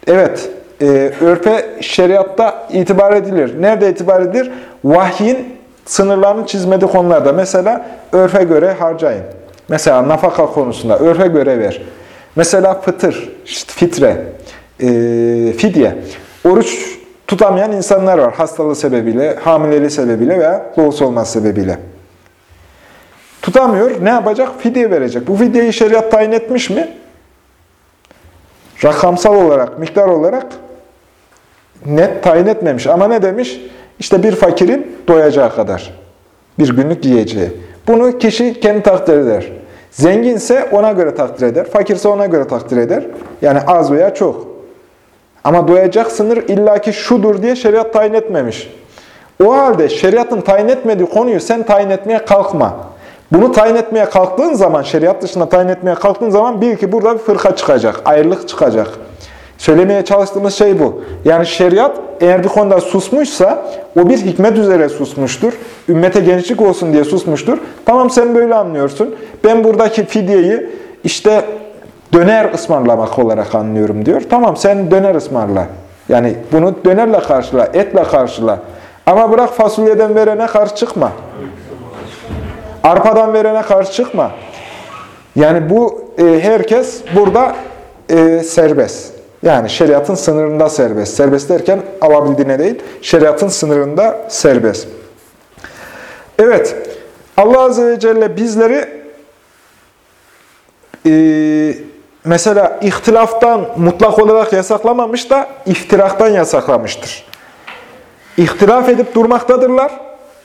evet, e, örfe şeriatta itibar edilir. Nerede itibar edilir? Vahyin sınırlarını çizmediği konularda. Mesela örfe göre harcayın. Mesela nafaka konusunda örfe göre ver. Mesela fıtır, fitre, e, fidye. Oruç tutamayan insanlar var hastalığı sebebiyle, hamileliği sebebiyle veya doğusu olması sebebiyle. Tutamıyor, ne yapacak? Fidye verecek. Bu fidyeyi şeriat tayin etmiş mi? Rakamsal olarak, miktar olarak net tayin etmemiş. Ama ne demiş? İşte bir fakirin doyacağı kadar. Bir günlük yiyeceği. Bunu kişi kendi takdir eder. Zenginse ona göre takdir eder. Fakirse ona göre takdir eder. Yani az veya çok. Ama doyacak sınır illaki şudur diye şeriat tayin etmemiş. O halde şeriatın tayin etmediği konuyu sen tayin etmeye kalkma. Bunu tayin etmeye kalktığın zaman, şeriat dışında tayin etmeye kalktığın zaman bil ki burada bir fırka çıkacak, ayrılık çıkacak. Söylemeye çalıştığımız şey bu. Yani şeriat eğer bir konuda susmuşsa o bir hikmet üzere susmuştur. Ümmete genişlik olsun diye susmuştur. Tamam sen böyle anlıyorsun. Ben buradaki fidyeyi işte döner ısmarlamak olarak anlıyorum diyor. Tamam sen döner ısmarla. Yani bunu dönerle karşıla, etle karşıla. Ama bırak fasulyeden verene karşı çıkma. Arpadan verene karşı çıkma. Yani bu e, herkes burada e, serbest. Yani şeriatın sınırında serbest. Serbest derken alabildiğine değil, şeriatın sınırında serbest. Evet, Allah Azze ve Celle bizleri e, mesela ihtilaftan mutlak olarak yasaklamamış da iftiraktan yasaklamıştır. İhtilaf edip durmaktadırlar.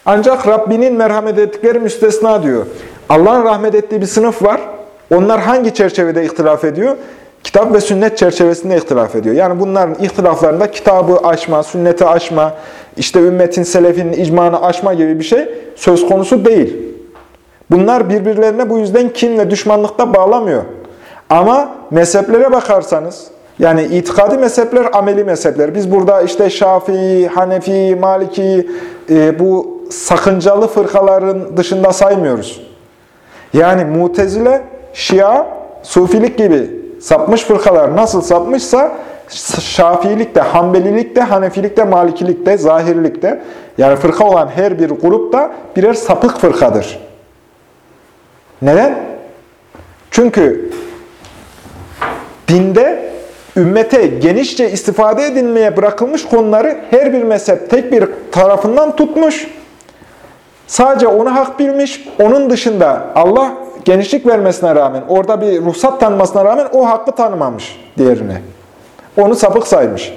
Ancak Rabbinin merhamet ettikleri müstesna diyor. Allah'ın rahmet ettiği bir sınıf var. Onlar hangi çerçevede ihtilaf ediyor? Kitap ve sünnet çerçevesinde ihtilaf ediyor. Yani bunların ihtilaflarında kitabı aşma, sünneti aşma, işte ümmetin, selefinin icmanı aşma gibi bir şey söz konusu değil. Bunlar birbirlerine bu yüzden kin ve düşmanlıkta bağlamıyor. Ama mezheplere bakarsanız, yani itikadi mezhepler, ameli mezhepler. Biz burada işte Şafii, Hanefi, Maliki, e, bu sakıncalı fırkaların dışında saymıyoruz. Yani Mutezile, Şia, Sufilik gibi sapmış fırkalar nasıl sapmışsa Şafiilik de, Hanbelilik de, Hanefilik de, Malikilik de, Zahirlik de yani fırka olan her bir grup da birer sapık fırkadır. Neden? Çünkü dinde ümmete genişçe istifade edilmeye bırakılmış konuları her bir mezhep tek bir tarafından tutmuş. Sadece onu hak bilmiş. Onun dışında Allah genişlik vermesine rağmen, orada bir ruhsat tanımasına rağmen o hakkı tanımamış diğerine. Onu sapık saymış.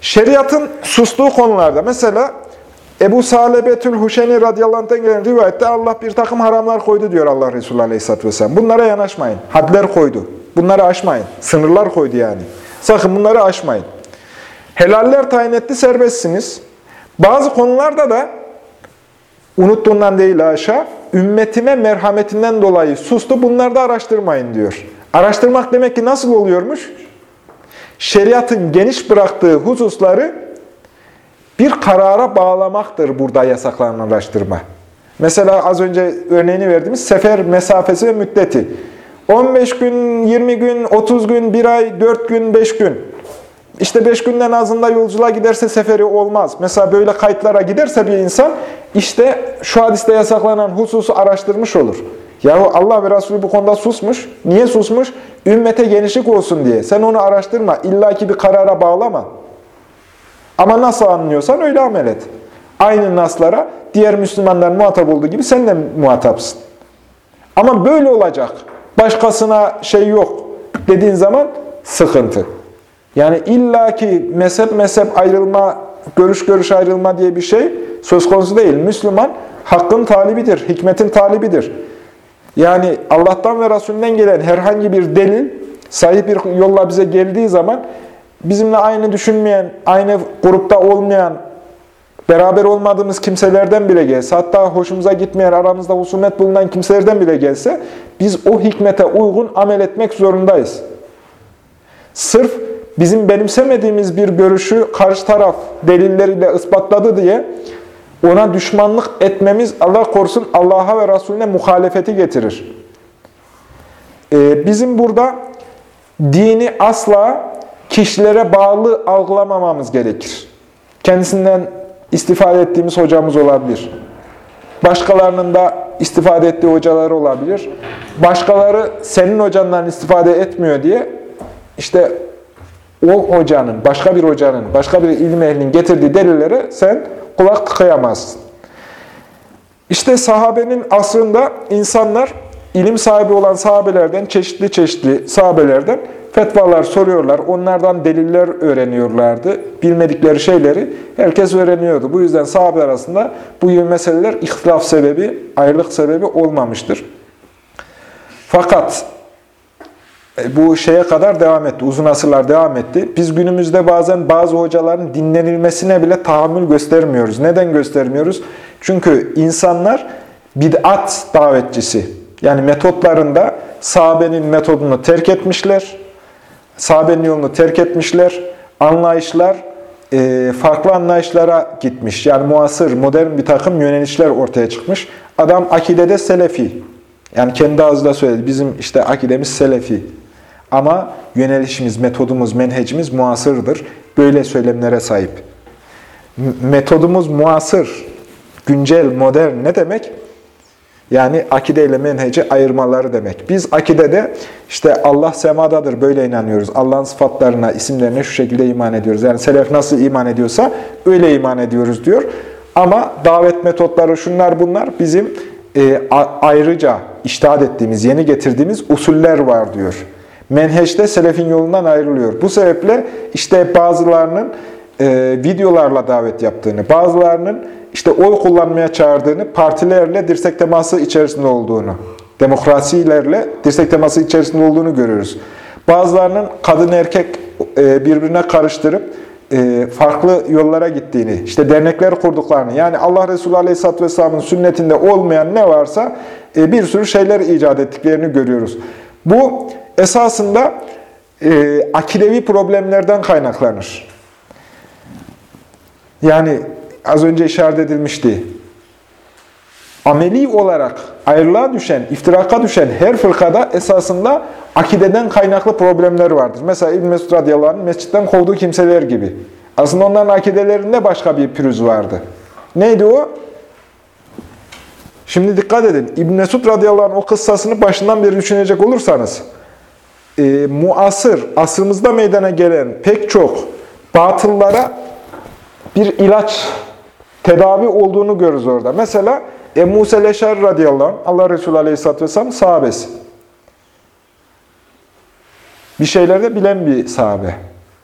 Şeriatın sustuğu konularda mesela Ebu Salebetül Huşeni radıyallahu anh'tan gelen rivayette Allah bir takım haramlar koydu diyor Allah Resulü aleyhisselatü vesselam. Bunlara yanaşmayın. Hadler koydu. Bunları aşmayın. Sınırlar koydu yani. Sakın bunları aşmayın. Helaller tayin etti serbestsiniz. Bazı konularda da unuttuğundan değil aşağı, ümmetime merhametinden dolayı sustu. Bunları da araştırmayın diyor. Araştırmak demek ki nasıl oluyormuş? Şeriatın geniş bıraktığı hususları bir karara bağlamaktır burada yasaklanan araştırma. Mesela az önce örneğini verdiğimiz sefer mesafesi ve müddeti. 15 gün, 20 gün, 30 gün, 1 ay, 4 gün, 5 gün. İşte 5 günden azında yolculuğa giderse seferi olmaz. Mesela böyle kayıtlara giderse bir insan işte şu hadiste yasaklanan hususu araştırmış olur. Yahu Allah ve Resulü bu konuda susmuş. Niye susmuş? Ümmete genişlik olsun diye. Sen onu araştırma. İlla ki bir karara bağlama. Ama nasıl anlıyorsan öyle amel et. Aynı naslara diğer Müslümanların muhatap olduğu gibi sen de muhatapsın. Ama böyle olacak. Başkasına şey yok dediğin zaman sıkıntı. Yani illaki mezhep mezhep ayrılma, görüş görüş ayrılma diye bir şey söz konusu değil. Müslüman hakkın talibidir, hikmetin talibidir. Yani Allah'tan ve Resulünden gelen herhangi bir delil sahip bir yolla bize geldiği zaman bizimle aynı düşünmeyen, aynı grupta olmayan, beraber olmadığımız kimselerden bile gelse, hatta hoşumuza gitmeyen, aramızda husumet bulunan kimselerden bile gelse, biz o hikmete uygun amel etmek zorundayız. Sırf bizim benimsemediğimiz bir görüşü karşı taraf delilleriyle ispatladı diye ona düşmanlık etmemiz Allah korusun Allah'a ve Resulüne muhalefeti getirir. Ee, bizim burada dini asla kişilere bağlı algılamamamız gerekir. Kendisinden istifade ettiğimiz hocamız olabilir. Başkalarının da istifade ettiği hocaları olabilir. Başkaları senin hocandan istifade etmiyor diye işte o hocanın, başka bir hocanın, başka bir ilim ehlinin getirdiği delillere sen kulak tıkayamazsın. İşte sahabenin asrında insanlar ilim sahibi olan sahabelerden, çeşitli çeşitli sahabelerden fetvalar soruyorlar. Onlardan deliller öğreniyorlardı. Bilmedikleri şeyleri herkes öğreniyordu. Bu yüzden sahabe arasında bu gibi meseleler ihtilaf sebebi, ayrılık sebebi olmamıştır. Fakat bu şeye kadar devam etti. Uzun asırlar devam etti. Biz günümüzde bazen bazı hocaların dinlenilmesine bile tahammül göstermiyoruz. Neden göstermiyoruz? Çünkü insanlar bid'at davetçisi. Yani metotlarında sahabenin metodunu terk etmişler. Sahabenin yolunu terk etmişler. Anlayışlar e, farklı anlayışlara gitmiş. Yani muasır, modern bir takım yönelişler ortaya çıkmış. Adam akidede selefi. Yani kendi ağzıyla söyledi. Bizim işte akidemiz selefi. Ama yönelişimiz, metodumuz, menhecimiz muasırdır. Böyle söylemlere sahip. Metodumuz muasır, güncel, modern ne demek? Yani akide ile menheci ayırmaları demek. Biz akidede işte Allah semadadır böyle inanıyoruz. Allah'ın sıfatlarına, isimlerine şu şekilde iman ediyoruz. Yani selef nasıl iman ediyorsa öyle iman ediyoruz diyor. Ama davet metotları şunlar bunlar bizim e, ayrıca iştahat ettiğimiz, yeni getirdiğimiz usuller var diyor. Menheçte selefin yolundan ayrılıyor. Bu sebeple işte bazılarının e, videolarla davet yaptığını, bazılarının işte oy kullanmaya çağırdığını, partilerle dirsek teması içerisinde olduğunu, demokrasilerle dirsek teması içerisinde olduğunu görüyoruz. Bazılarının kadın erkek e, birbirine karıştırıp e, farklı yollara gittiğini, işte dernekler kurduklarını, yani Allah Resulü Aleyhisselatü Vesselam'ın sünnetinde olmayan ne varsa e, bir sürü şeyler icat ettiklerini görüyoruz. Bu esasında e, akidevi problemlerden kaynaklanır. Yani az önce işaret edilmişti. Ameli olarak ayrılığa düşen, iftiraka düşen her fırkada esasında akideden kaynaklı problemler vardır. Mesela İbn Mesud radıyallahu anh mescitten kovduğu kimseler gibi. Aslında onların akidelerinde başka bir pürüz vardı. Neydi o? Şimdi dikkat edin. İbn Mesud radıyallahu o kıssasını başından beri düşünecek olursanız e, muasır, asrımızda meydana gelen pek çok batıllara bir ilaç, tedavi olduğunu görürüz orada. Mesela Ebu Musa Leşer radıyallahu anh, Allah Resulü aleyhisselatü vesselam sahabesi. Bir şeylerde bilen bir sahabe.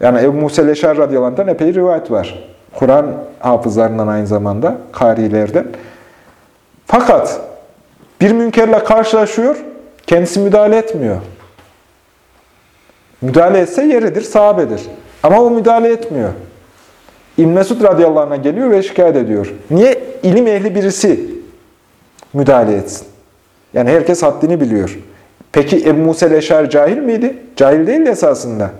Yani Ebu Musa Leşer radıyallahu anh'tan epey rivayet var. Kur'an hafızlarından aynı zamanda, karilerden. Fakat bir münkerle karşılaşıyor, kendisi müdahale etmiyor. Müdahale etse yeridir, sahabedir. Ama o müdahale etmiyor. İbn Mesud radıyallahu geliyor ve şikayet ediyor. Niye ilim ehli birisi müdahale etsin? Yani herkes haddini biliyor. Peki Ebu Musa Leşer cahil miydi? Cahil değil esasında.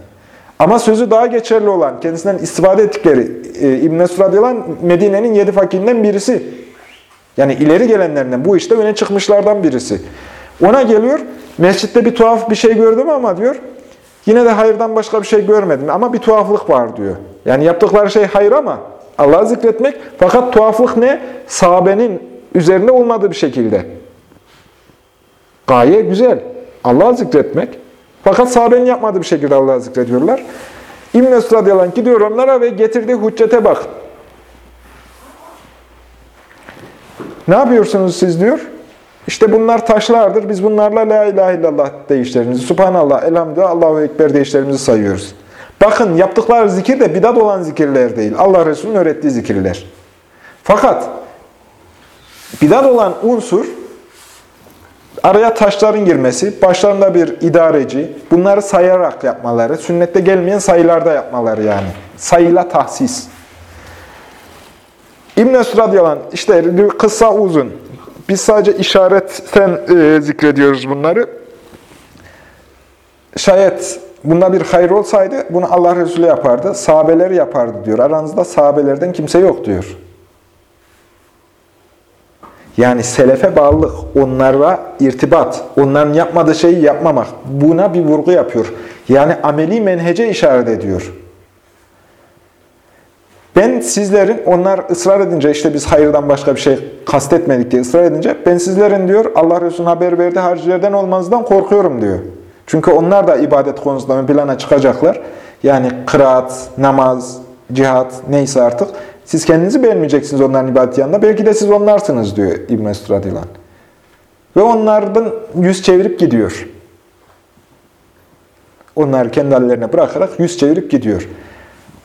Ama sözü daha geçerli olan, kendisinden istifade ettikleri e, İbn Mesud radıyallahu Medine'nin yedi fakirinden birisi. Yani ileri gelenlerinden, bu işte öne çıkmışlardan birisi. Ona geliyor, mescitte bir tuhaf bir şey gördüm ama diyor, yine de hayırdan başka bir şey görmedim ama bir tuhaflık var diyor. Yani yaptıkları şey hayır ama Allah'ı zikretmek. Fakat tuhaflık ne? Sahabenin üzerinde olmadığı bir şekilde. Gaye güzel. Allah'ı zikretmek. Fakat sahabenin yapmadığı bir şekilde Allah'ı zikrediyorlar. İbn-i Mesud radıyallahu gidiyor onlara ve getirdiği hüccete bak. Ne yapıyorsunuz siz diyor. İşte bunlar taşlardır. Biz bunlarla la ilahe illallah deyişlerimizi, subhanallah, elhamdülillah, Allahu ekber deyişlerimizi sayıyoruz. Bakın yaptıkları zikir de bidat olan zikirler değil. Allah Resulü'nün öğrettiği zikirler. Fakat bidat olan unsur araya taşların girmesi, başlarında bir idareci, bunları sayarak yapmaları, sünnette gelmeyen sayılarda yapmaları yani. Sayıyla tahsis. İbn-i anh, işte kısa uzun. Biz sadece işaretten e, zikrediyoruz bunları. Şayet bunda bir hayır olsaydı bunu Allah Resulü yapardı, sahabeleri yapardı diyor. Aranızda sahabelerden kimse yok diyor. Yani selefe bağlılık, onlara irtibat, onların yapmadığı şeyi yapmamak. Buna bir vurgu yapıyor. Yani ameli menhece işaret ediyor. Ben sizlerin, onlar ısrar edince, işte biz hayırdan başka bir şey kastetmedik diye ısrar edince, ben sizlerin diyor, Allah Resulü'nün haber verdiği haricilerden olmanızdan korkuyorum diyor. Çünkü onlar da ibadet konusunda ön plana çıkacaklar. Yani kıraat, namaz, cihat, neyse artık. Siz kendinizi beğenmeyeceksiniz onların ibadeti yanında. Belki de siz onlarsınız diyor İbn-i Mesud Radıylan. Ve onlardan yüz çevirip gidiyor. Onları kendi hallerine bırakarak yüz çevirip gidiyor.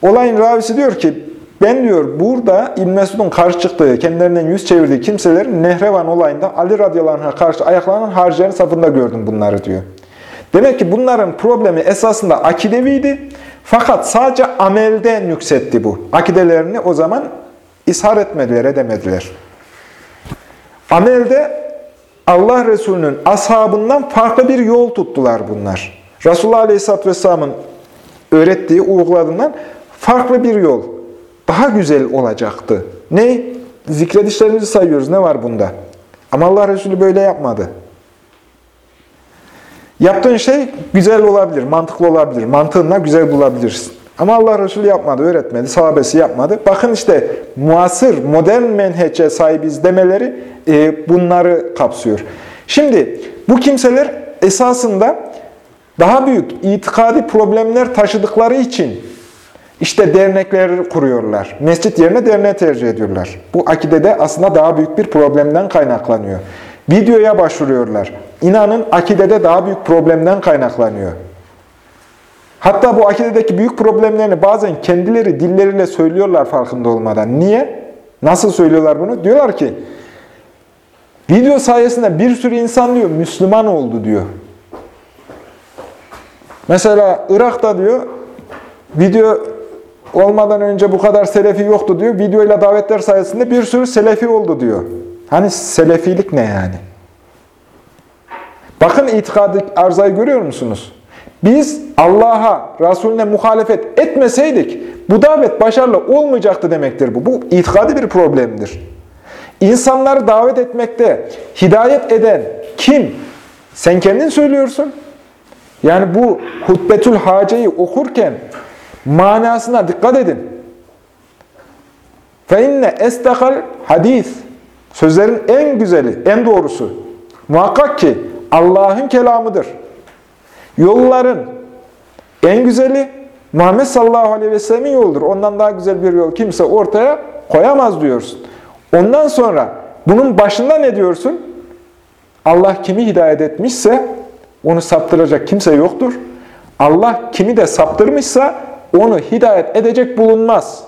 Olayın ravisi diyor ki, ben diyor burada İbn Mesud'un karşı çıktığı, kendilerinden yüz çevirdiği kimselerin Nehrevan olayında Ali radıyallahu anh'a karşı ayaklanan harcilerin safında gördüm bunları diyor. Demek ki bunların problemi esasında akideviydi. Fakat sadece amelde nüksetti bu. Akidelerini o zaman ishar etmediler, edemediler. Amelde Allah Resulü'nün ashabından farklı bir yol tuttular bunlar. Resulullah Aleyhisselatü Vesselam'ın öğrettiği, uyguladığından farklı bir yol. Daha güzel olacaktı. Ne? Zikredişlerimizi sayıyoruz. Ne var bunda? Ama Allah Resulü böyle yapmadı. Yaptığın şey güzel olabilir, mantıklı olabilir. Mantığınla güzel bulabilirsin. Ama Allah Resulü yapmadı, öğretmedi, sahabesi yapmadı. Bakın işte muasır, modern menhece sahibiz demeleri e, bunları kapsıyor. Şimdi bu kimseler esasında daha büyük itikadi problemler taşıdıkları için işte dernekler kuruyorlar. Mescit yerine derneği tercih ediyorlar. Bu akidede aslında daha büyük bir problemden kaynaklanıyor. Videoya başvuruyorlar. İnanın akidede daha büyük problemden kaynaklanıyor. Hatta bu akidedeki büyük problemlerini bazen kendileri dilleriyle söylüyorlar farkında olmadan. Niye? Nasıl söylüyorlar bunu? Diyorlar ki, video sayesinde bir sürü insan diyor, Müslüman oldu diyor. Mesela Irak'ta diyor, video olmadan önce bu kadar selefi yoktu diyor. Videoyla davetler sayesinde bir sürü selefi oldu diyor. Hani selefilik ne yani? Bakın itikadı arzayı görüyor musunuz? Biz Allah'a, Resulüne muhalefet etmeseydik bu davet başarılı olmayacaktı demektir bu. Bu itikadi bir problemdir. İnsanları davet etmekte hidayet eden kim? Sen kendin söylüyorsun. Yani bu hutbetül haceyi okurken manasına dikkat edin. İnne estakal hadis. Sözlerin en güzeli, en doğrusu muhakkak ki Allah'ın kelamıdır. Yolların en güzeli Muhammed sallallahu aleyhi ve sellemin yoludur. Ondan daha güzel bir yol kimse ortaya koyamaz diyorsun. Ondan sonra bunun başında ne diyorsun? Allah kimi hidayet etmişse onu saptıracak kimse yoktur. Allah kimi de saptırmışsa onu hidayet edecek bulunmaz.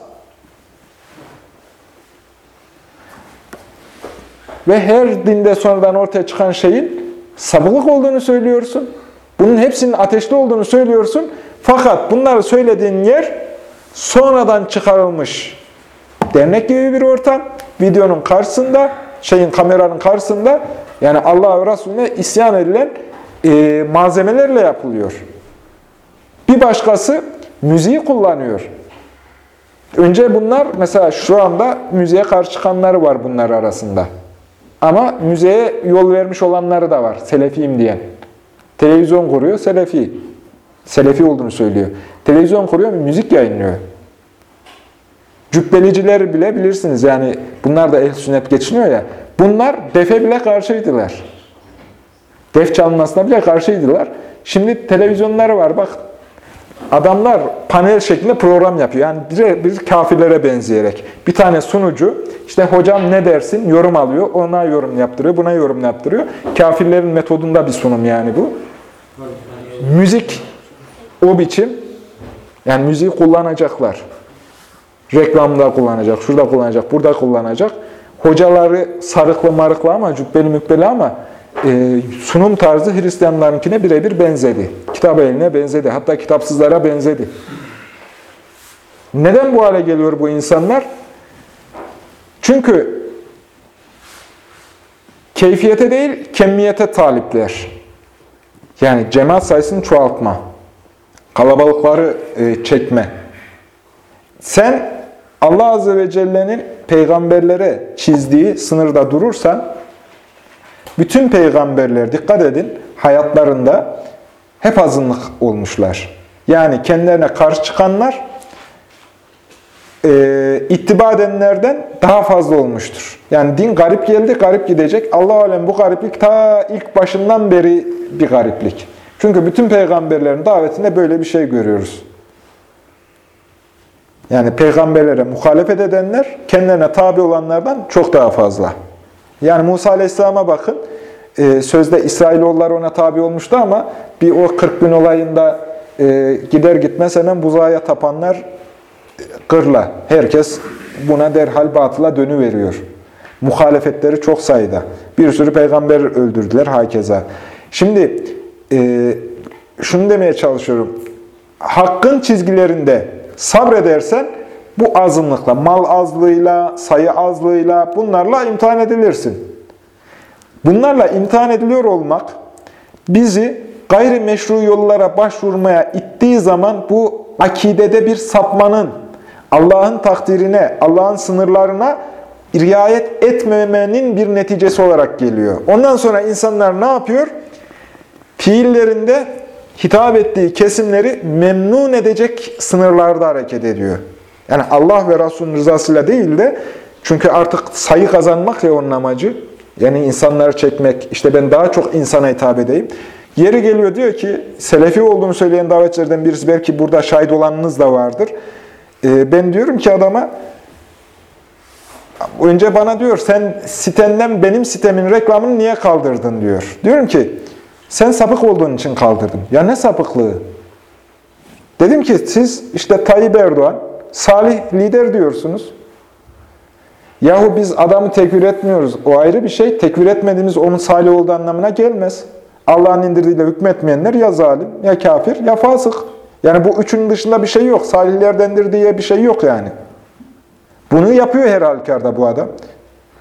Ve her dinde sonradan ortaya çıkan şeyin sabıklık olduğunu söylüyorsun. Bunun hepsinin ateşli olduğunu söylüyorsun. Fakat bunları söylediğin yer sonradan çıkarılmış dernek gibi bir ortam. Videonun karşısında, şeyin kameranın karşısında yani Allah ve Resulüne isyan edilen e, malzemelerle yapılıyor. Bir başkası müziği kullanıyor. Önce bunlar mesela şu anda müziğe karşı çıkanları var bunlar arasında. Ama müziğe yol vermiş olanları da var. Selefiyim diyen. Televizyon kuruyor, Selefi. Selefi olduğunu söylüyor. Televizyon kuruyor, müzik yayınlıyor. Cübbeliciler bile bilirsiniz yani bunlar da el sünnet geçiniyor ya. Bunlar defe bile karşıydılar. Def çalmasına bile karşıydılar. Şimdi televizyonları var bak. Adamlar panel şeklinde program yapıyor. Yani bir, kafirlere benzeyerek. Bir tane sunucu işte hocam ne dersin yorum alıyor. Ona yorum yaptırıyor. Buna yorum yaptırıyor. Kafirlerin metodunda bir sunum yani bu. Müzik o biçim. Yani müziği kullanacaklar. Reklamda kullanacak, şurada kullanacak, burada kullanacak. Hocaları sarıklı marıklı ama cübbeli mübbeli ama e, sunum tarzı Hristiyanlarınkine birebir benzedi. Kitap eline benzedi. Hatta kitapsızlara benzedi. Neden bu hale geliyor bu insanlar? Çünkü keyfiyete değil, kemiyete talipler. Yani cemaat sayısını çoğaltma. Kalabalıkları e, çekme. Sen Allah Azze ve Celle'nin peygamberlere çizdiği sınırda durursan, bütün peygamberler, dikkat edin, hayatlarında hep azınlık olmuşlar. Yani kendilerine karşı çıkanlar, e, ittiba edenlerden daha fazla olmuştur. Yani din garip geldi, garip gidecek. Allah alem bu gariplik ta ilk başından beri bir gariplik. Çünkü bütün peygamberlerin davetinde böyle bir şey görüyoruz. Yani peygamberlere muhalefet edenler kendilerine tabi olanlardan çok daha fazla. Yani Musa Aleyhisselam'a bakın. E, sözde İsrailoğulları ona tabi olmuştu ama bir o 40 bin olayında e, gider gitmez hemen buzağıya tapanlar gırla. Herkes buna derhal batıla dönüveriyor. Muhalefetleri çok sayıda. Bir sürü peygamber öldürdüler hakeza. Şimdi e, şunu demeye çalışıyorum. Hakkın çizgilerinde sabredersen bu azınlıkla, mal azlığıyla, sayı azlığıyla bunlarla imtihan edilirsin. Bunlarla imtihan ediliyor olmak bizi gayrimeşru yollara başvurmaya ittiği zaman bu akidede bir sapmanın, Allah'ın takdirine, Allah'ın sınırlarına riayet etmemenin bir neticesi olarak geliyor. Ondan sonra insanlar ne yapıyor? Fiillerinde hitap ettiği kesimleri memnun edecek sınırlarda hareket ediyor. Yani Allah ve Resulünün rızasıyla değil de çünkü artık sayı kazanmak ya onun amacı. Yani insanları çekmek, işte ben daha çok insana hitap edeyim. Yeri geliyor diyor ki, Selefi olduğunu söyleyen davetçilerden birisi, belki burada şahit olanınız da vardır. Ee, ben diyorum ki adama, önce bana diyor, sen sitenden benim sitemin reklamını niye kaldırdın diyor. Diyorum ki, sen sapık olduğun için kaldırdım. Ya ne sapıklığı? Dedim ki siz işte Tayyip Erdoğan, salih lider diyorsunuz. Yahu biz adamı tekvir etmiyoruz. O ayrı bir şey. Tekvir etmediğimiz onun salih olduğu anlamına gelmez. Allah'ın indirdiğiyle hükmetmeyenler ya zalim, ya kafir, ya fasık. Yani bu üçünün dışında bir şey yok. Salihlerdendir diye bir şey yok yani. Bunu yapıyor her halükarda bu adam.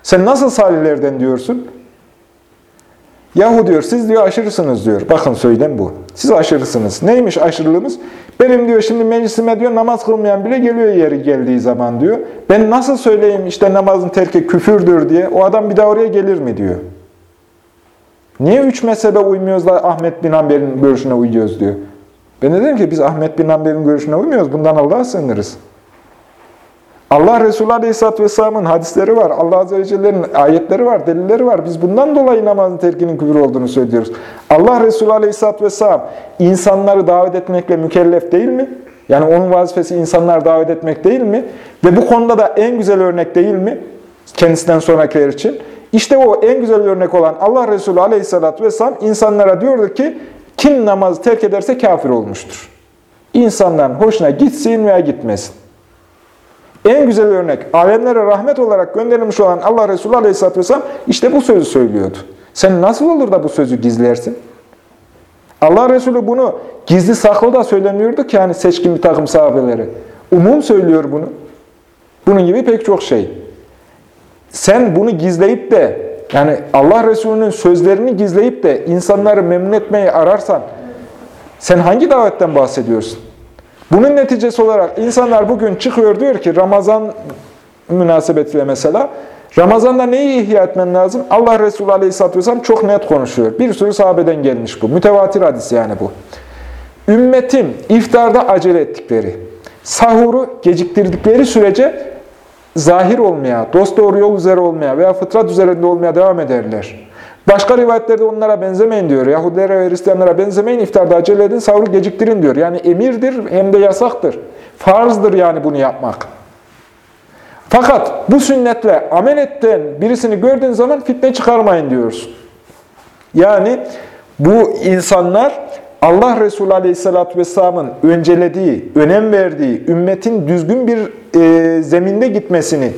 Sen nasıl salihlerden diyorsun? Yahu diyor, siz diyor aşırısınız diyor. Bakın söylem bu. Siz aşırısınız. Neymiş aşırılığımız? Benim diyor şimdi meclisime diyor namaz kılmayan bile geliyor yeri geldiği zaman diyor. Ben nasıl söyleyeyim işte namazın terki küfürdür diye. O adam bir daha oraya gelir mi diyor. Niye üç mezhebe uymuyoruz da Ahmet bin Hanbel'in görüşüne uyuyoruz diyor. Ben de dedim ki biz Ahmet bin Hanbel'in görüşüne uymuyoruz. Bundan Allah'a sığınırız. Allah Resulü Aleyhisselatü Vesselam'ın hadisleri var. Allah Azze ve Celle'nin ayetleri var, delilleri var. Biz bundan dolayı namazın terkinin küfür olduğunu söylüyoruz. Allah Resulü Aleyhisselatü Vesselam insanları davet etmekle mükellef değil mi? Yani onun vazifesi insanları davet etmek değil mi? Ve bu konuda da en güzel örnek değil mi? Kendisinden sonrakiler için. İşte o en güzel örnek olan Allah Resulü Aleyhisselatü Vesselam insanlara diyordu ki kim namazı terk ederse kafir olmuştur. İnsanların hoşuna gitsin veya gitmesin. En güzel örnek, alemlere rahmet olarak gönderilmiş olan Allah Resulü Aleyhisselatü Vesselam işte bu sözü söylüyordu. Sen nasıl olur da bu sözü gizlersin? Allah Resulü bunu gizli saklı da söylemiyordu ki yani seçkin bir takım sahabeleri. Umum söylüyor bunu. Bunun gibi pek çok şey. Sen bunu gizleyip de yani Allah Resulü'nün sözlerini gizleyip de insanları memnun etmeyi ararsan sen hangi davetten bahsediyorsun? Bunun neticesi olarak insanlar bugün çıkıyor diyor ki Ramazan münasebetiyle mesela Ramazan'da neyi ihya etmen lazım? Allah Resulü Aleyhisselatü Vesselam çok net konuşuyor. Bir sürü sahabeden gelmiş bu. Mütevatir hadis yani bu. Ümmetim iftarda acele ettikleri, sahuru geciktirdikleri sürece zahir olmaya, dost doğru yol üzere olmaya veya fıtrat üzerinde olmaya devam ederler. Başka rivayetlerde onlara benzemeyin diyor. Yahudilere ve Hristiyanlara benzemeyin, iftarda acele edin, sahuru geciktirin diyor. Yani emirdir hem de yasaktır. Farzdır yani bunu yapmak. Fakat bu sünnetle amel etten birisini gördüğün zaman fitne çıkarmayın diyoruz. Yani bu insanlar Allah Resulü Aleyhisselatü Vesselam'ın öncelediği, önem verdiği, ümmetin düzgün bir e, zeminde gitmesini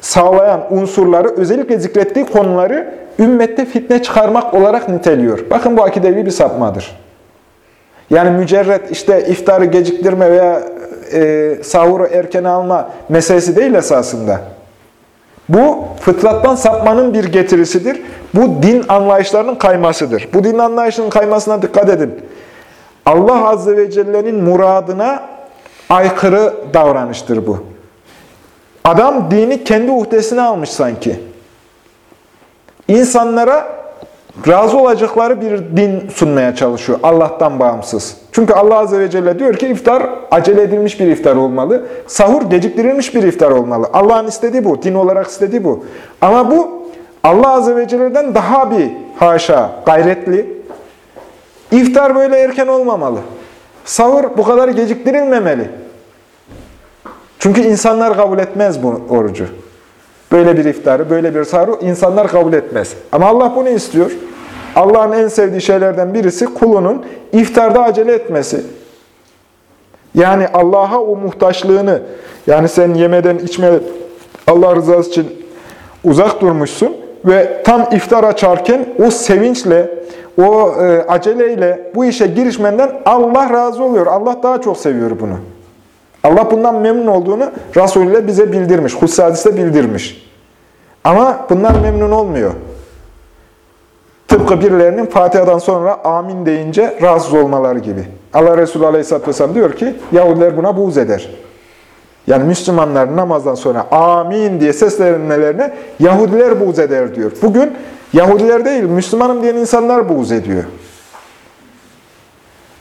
sağlayan unsurları, özellikle zikrettiği konuları ümmette fitne çıkarmak olarak niteliyor. Bakın bu akidevi bir sapmadır. Yani mücerret işte iftarı geciktirme veya e, sahuru erken alma meselesi değil esasında. Bu fıtrattan sapmanın bir getirisidir. Bu din anlayışlarının kaymasıdır. Bu din anlayışının kaymasına dikkat edin. Allah Azze ve Celle'nin muradına aykırı davranıştır bu. Adam dini kendi uhdesine almış sanki. İnsanlara razı olacakları bir din sunmaya çalışıyor Allah'tan bağımsız. Çünkü Allah Azze ve Celle diyor ki iftar acele edilmiş bir iftar olmalı. Sahur geciktirilmiş bir iftar olmalı. Allah'ın istediği bu, din olarak istediği bu. Ama bu Allah Azze ve Celle'den daha bir haşa gayretli. İftar böyle erken olmamalı. Sahur bu kadar geciktirilmemeli. Çünkü insanlar kabul etmez bu orucu. Böyle bir iftarı, böyle bir sahuru insanlar kabul etmez. Ama Allah bunu istiyor. Allah'ın en sevdiği şeylerden birisi kulunun iftarda acele etmesi. Yani Allah'a o muhtaçlığını, yani sen yemeden içme Allah rızası için uzak durmuşsun ve tam iftar açarken o sevinçle, o e, aceleyle bu işe girişmenden Allah razı oluyor. Allah daha çok seviyor bunu. Allah bundan memnun olduğunu Resulüyle bize bildirmiş, Hussi hadiste bildirmiş. Ama bunlar memnun olmuyor. Tıpkı birilerinin Fatiha'dan sonra amin deyince rahatsız olmaları gibi. Allah Resulü Aleyhisselatü Vesselam diyor ki Yahudiler buna buğz eder. Yani Müslümanlar namazdan sonra amin diye seslenmelerine Yahudiler buğz eder diyor. Bugün Yahudiler değil, Müslümanım diyen insanlar buğz ediyor.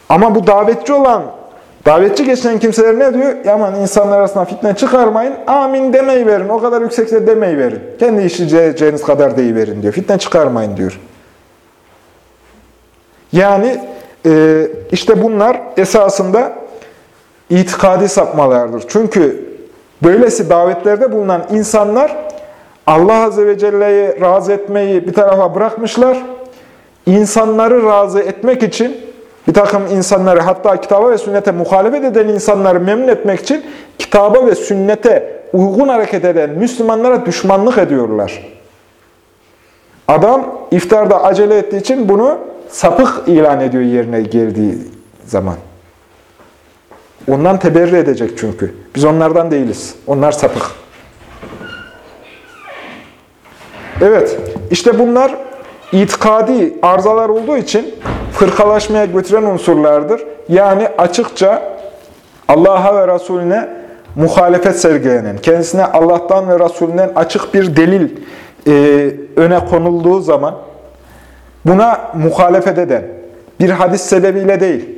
Ama bu davetçi olan, davetçi geçen kimseler ne diyor? Yaman insanlar arasında fitne çıkarmayın, amin demeyi verin, o kadar yüksekse demeyi verin. Kendi işleyeceğiniz kadar deyiverin diyor. Fitne çıkarmayın diyor. Yani e, işte bunlar esasında itikadi sapmalardır. Çünkü böylesi davetlerde bulunan insanlar Allah Azze ve Celle'yi razı etmeyi bir tarafa bırakmışlar. İnsanları razı etmek için bir takım insanları hatta kitaba ve sünnete muhalefet eden insanları memnun etmek için kitaba ve sünnete uygun hareket eden Müslümanlara düşmanlık ediyorlar. Adam iftarda acele ettiği için bunu sapık ilan ediyor yerine geldiği zaman. Ondan teberri edecek çünkü. Biz onlardan değiliz. Onlar sapık. Evet, işte bunlar itikadi arızalar olduğu için fırkalaşmaya götüren unsurlardır. Yani açıkça Allah'a ve Resulüne muhalefet sergilenen, kendisine Allah'tan ve Resulünden açık bir delil e, öne konulduğu zaman buna muhalefet eden, bir hadis sebebiyle değil,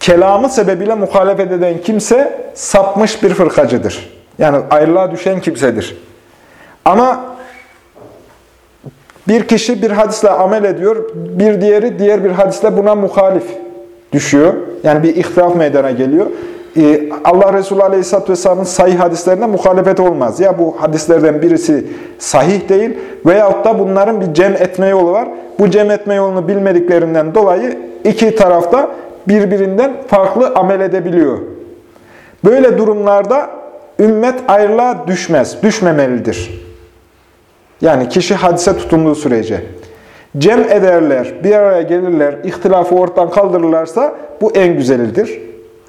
kelamı sebebiyle muhalefet eden kimse sapmış bir fırkacıdır. Yani ayrılığa düşen kimsedir. Ama bir kişi bir hadisle amel ediyor, bir diğeri diğer bir hadisle buna muhalif düşüyor. Yani bir ihtilaf meydana geliyor. Ee, Allah Resulü Aleyhisselatü Vesselam'ın sahih hadislerine muhalefet olmaz. Ya bu hadislerden birisi sahih değil veyahut da bunların bir cem etme yolu var. Bu cem etme yolunu bilmediklerinden dolayı iki tarafta birbirinden farklı amel edebiliyor. Böyle durumlarda ümmet ayrılığa düşmez, düşmemelidir. Yani kişi hadise tutunduğu sürece. Cem ederler, bir araya gelirler, ihtilafı ortadan kaldırırlarsa bu en güzelidir.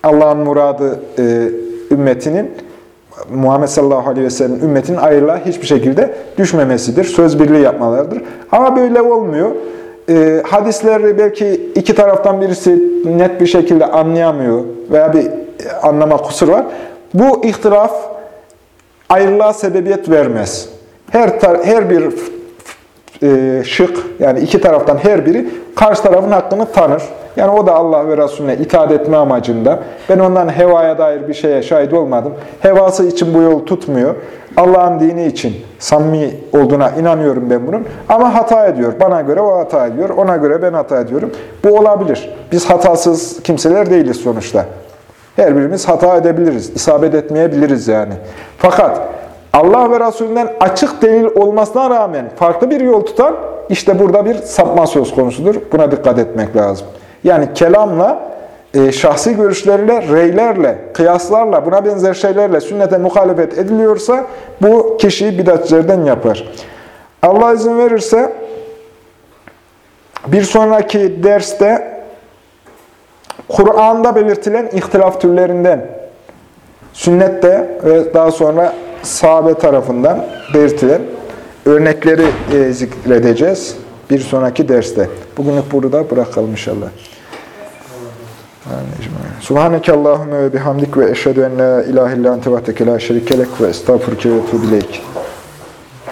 Allah'ın muradı e, ümmetinin, Muhammed sallallahu aleyhi ve sellem ümmetinin ayrılığa hiçbir şekilde düşmemesidir. Söz birliği yapmalarıdır. Ama böyle olmuyor. E, hadisleri belki iki taraftan birisi net bir şekilde anlayamıyor veya bir anlama kusur var. Bu ihtilaf ayrılığa sebebiyet vermez. Her, tar- her bir e, şık, yani iki taraftan her biri karşı tarafın hakkını tanır. Yani o da Allah ve Resulüne itaat etme amacında. Ben ondan hevaya dair bir şeye şahit olmadım. Hevası için bu yol tutmuyor. Allah'ın dini için samimi olduğuna inanıyorum ben bunun. Ama hata ediyor. Bana göre o hata ediyor. Ona göre ben hata ediyorum. Bu olabilir. Biz hatasız kimseler değiliz sonuçta. Her birimiz hata edebiliriz. isabet etmeyebiliriz yani. Fakat Allah ve Resulünden açık delil olmasına rağmen farklı bir yol tutan işte burada bir sapma söz konusudur. Buna dikkat etmek lazım. Yani kelamla, e, şahsi görüşlerle, reylerle, kıyaslarla, buna benzer şeylerle sünnete muhalefet ediliyorsa bu kişiyi bidatçilerden yapar. Allah izin verirse bir sonraki derste Kur'an'da belirtilen ihtilaf türlerinden, sünnette ve daha sonra sahabe tarafından belirtilen örnekleri e, zikredeceğiz bir sonraki derste. Bugünlük burada bırakalım inşallah. Subhaneke Allahümme ve bihamdik ve eşhedü en la ilahe illa ente vahdeke la şerikelek ve estağfurke ve tuğbileyk.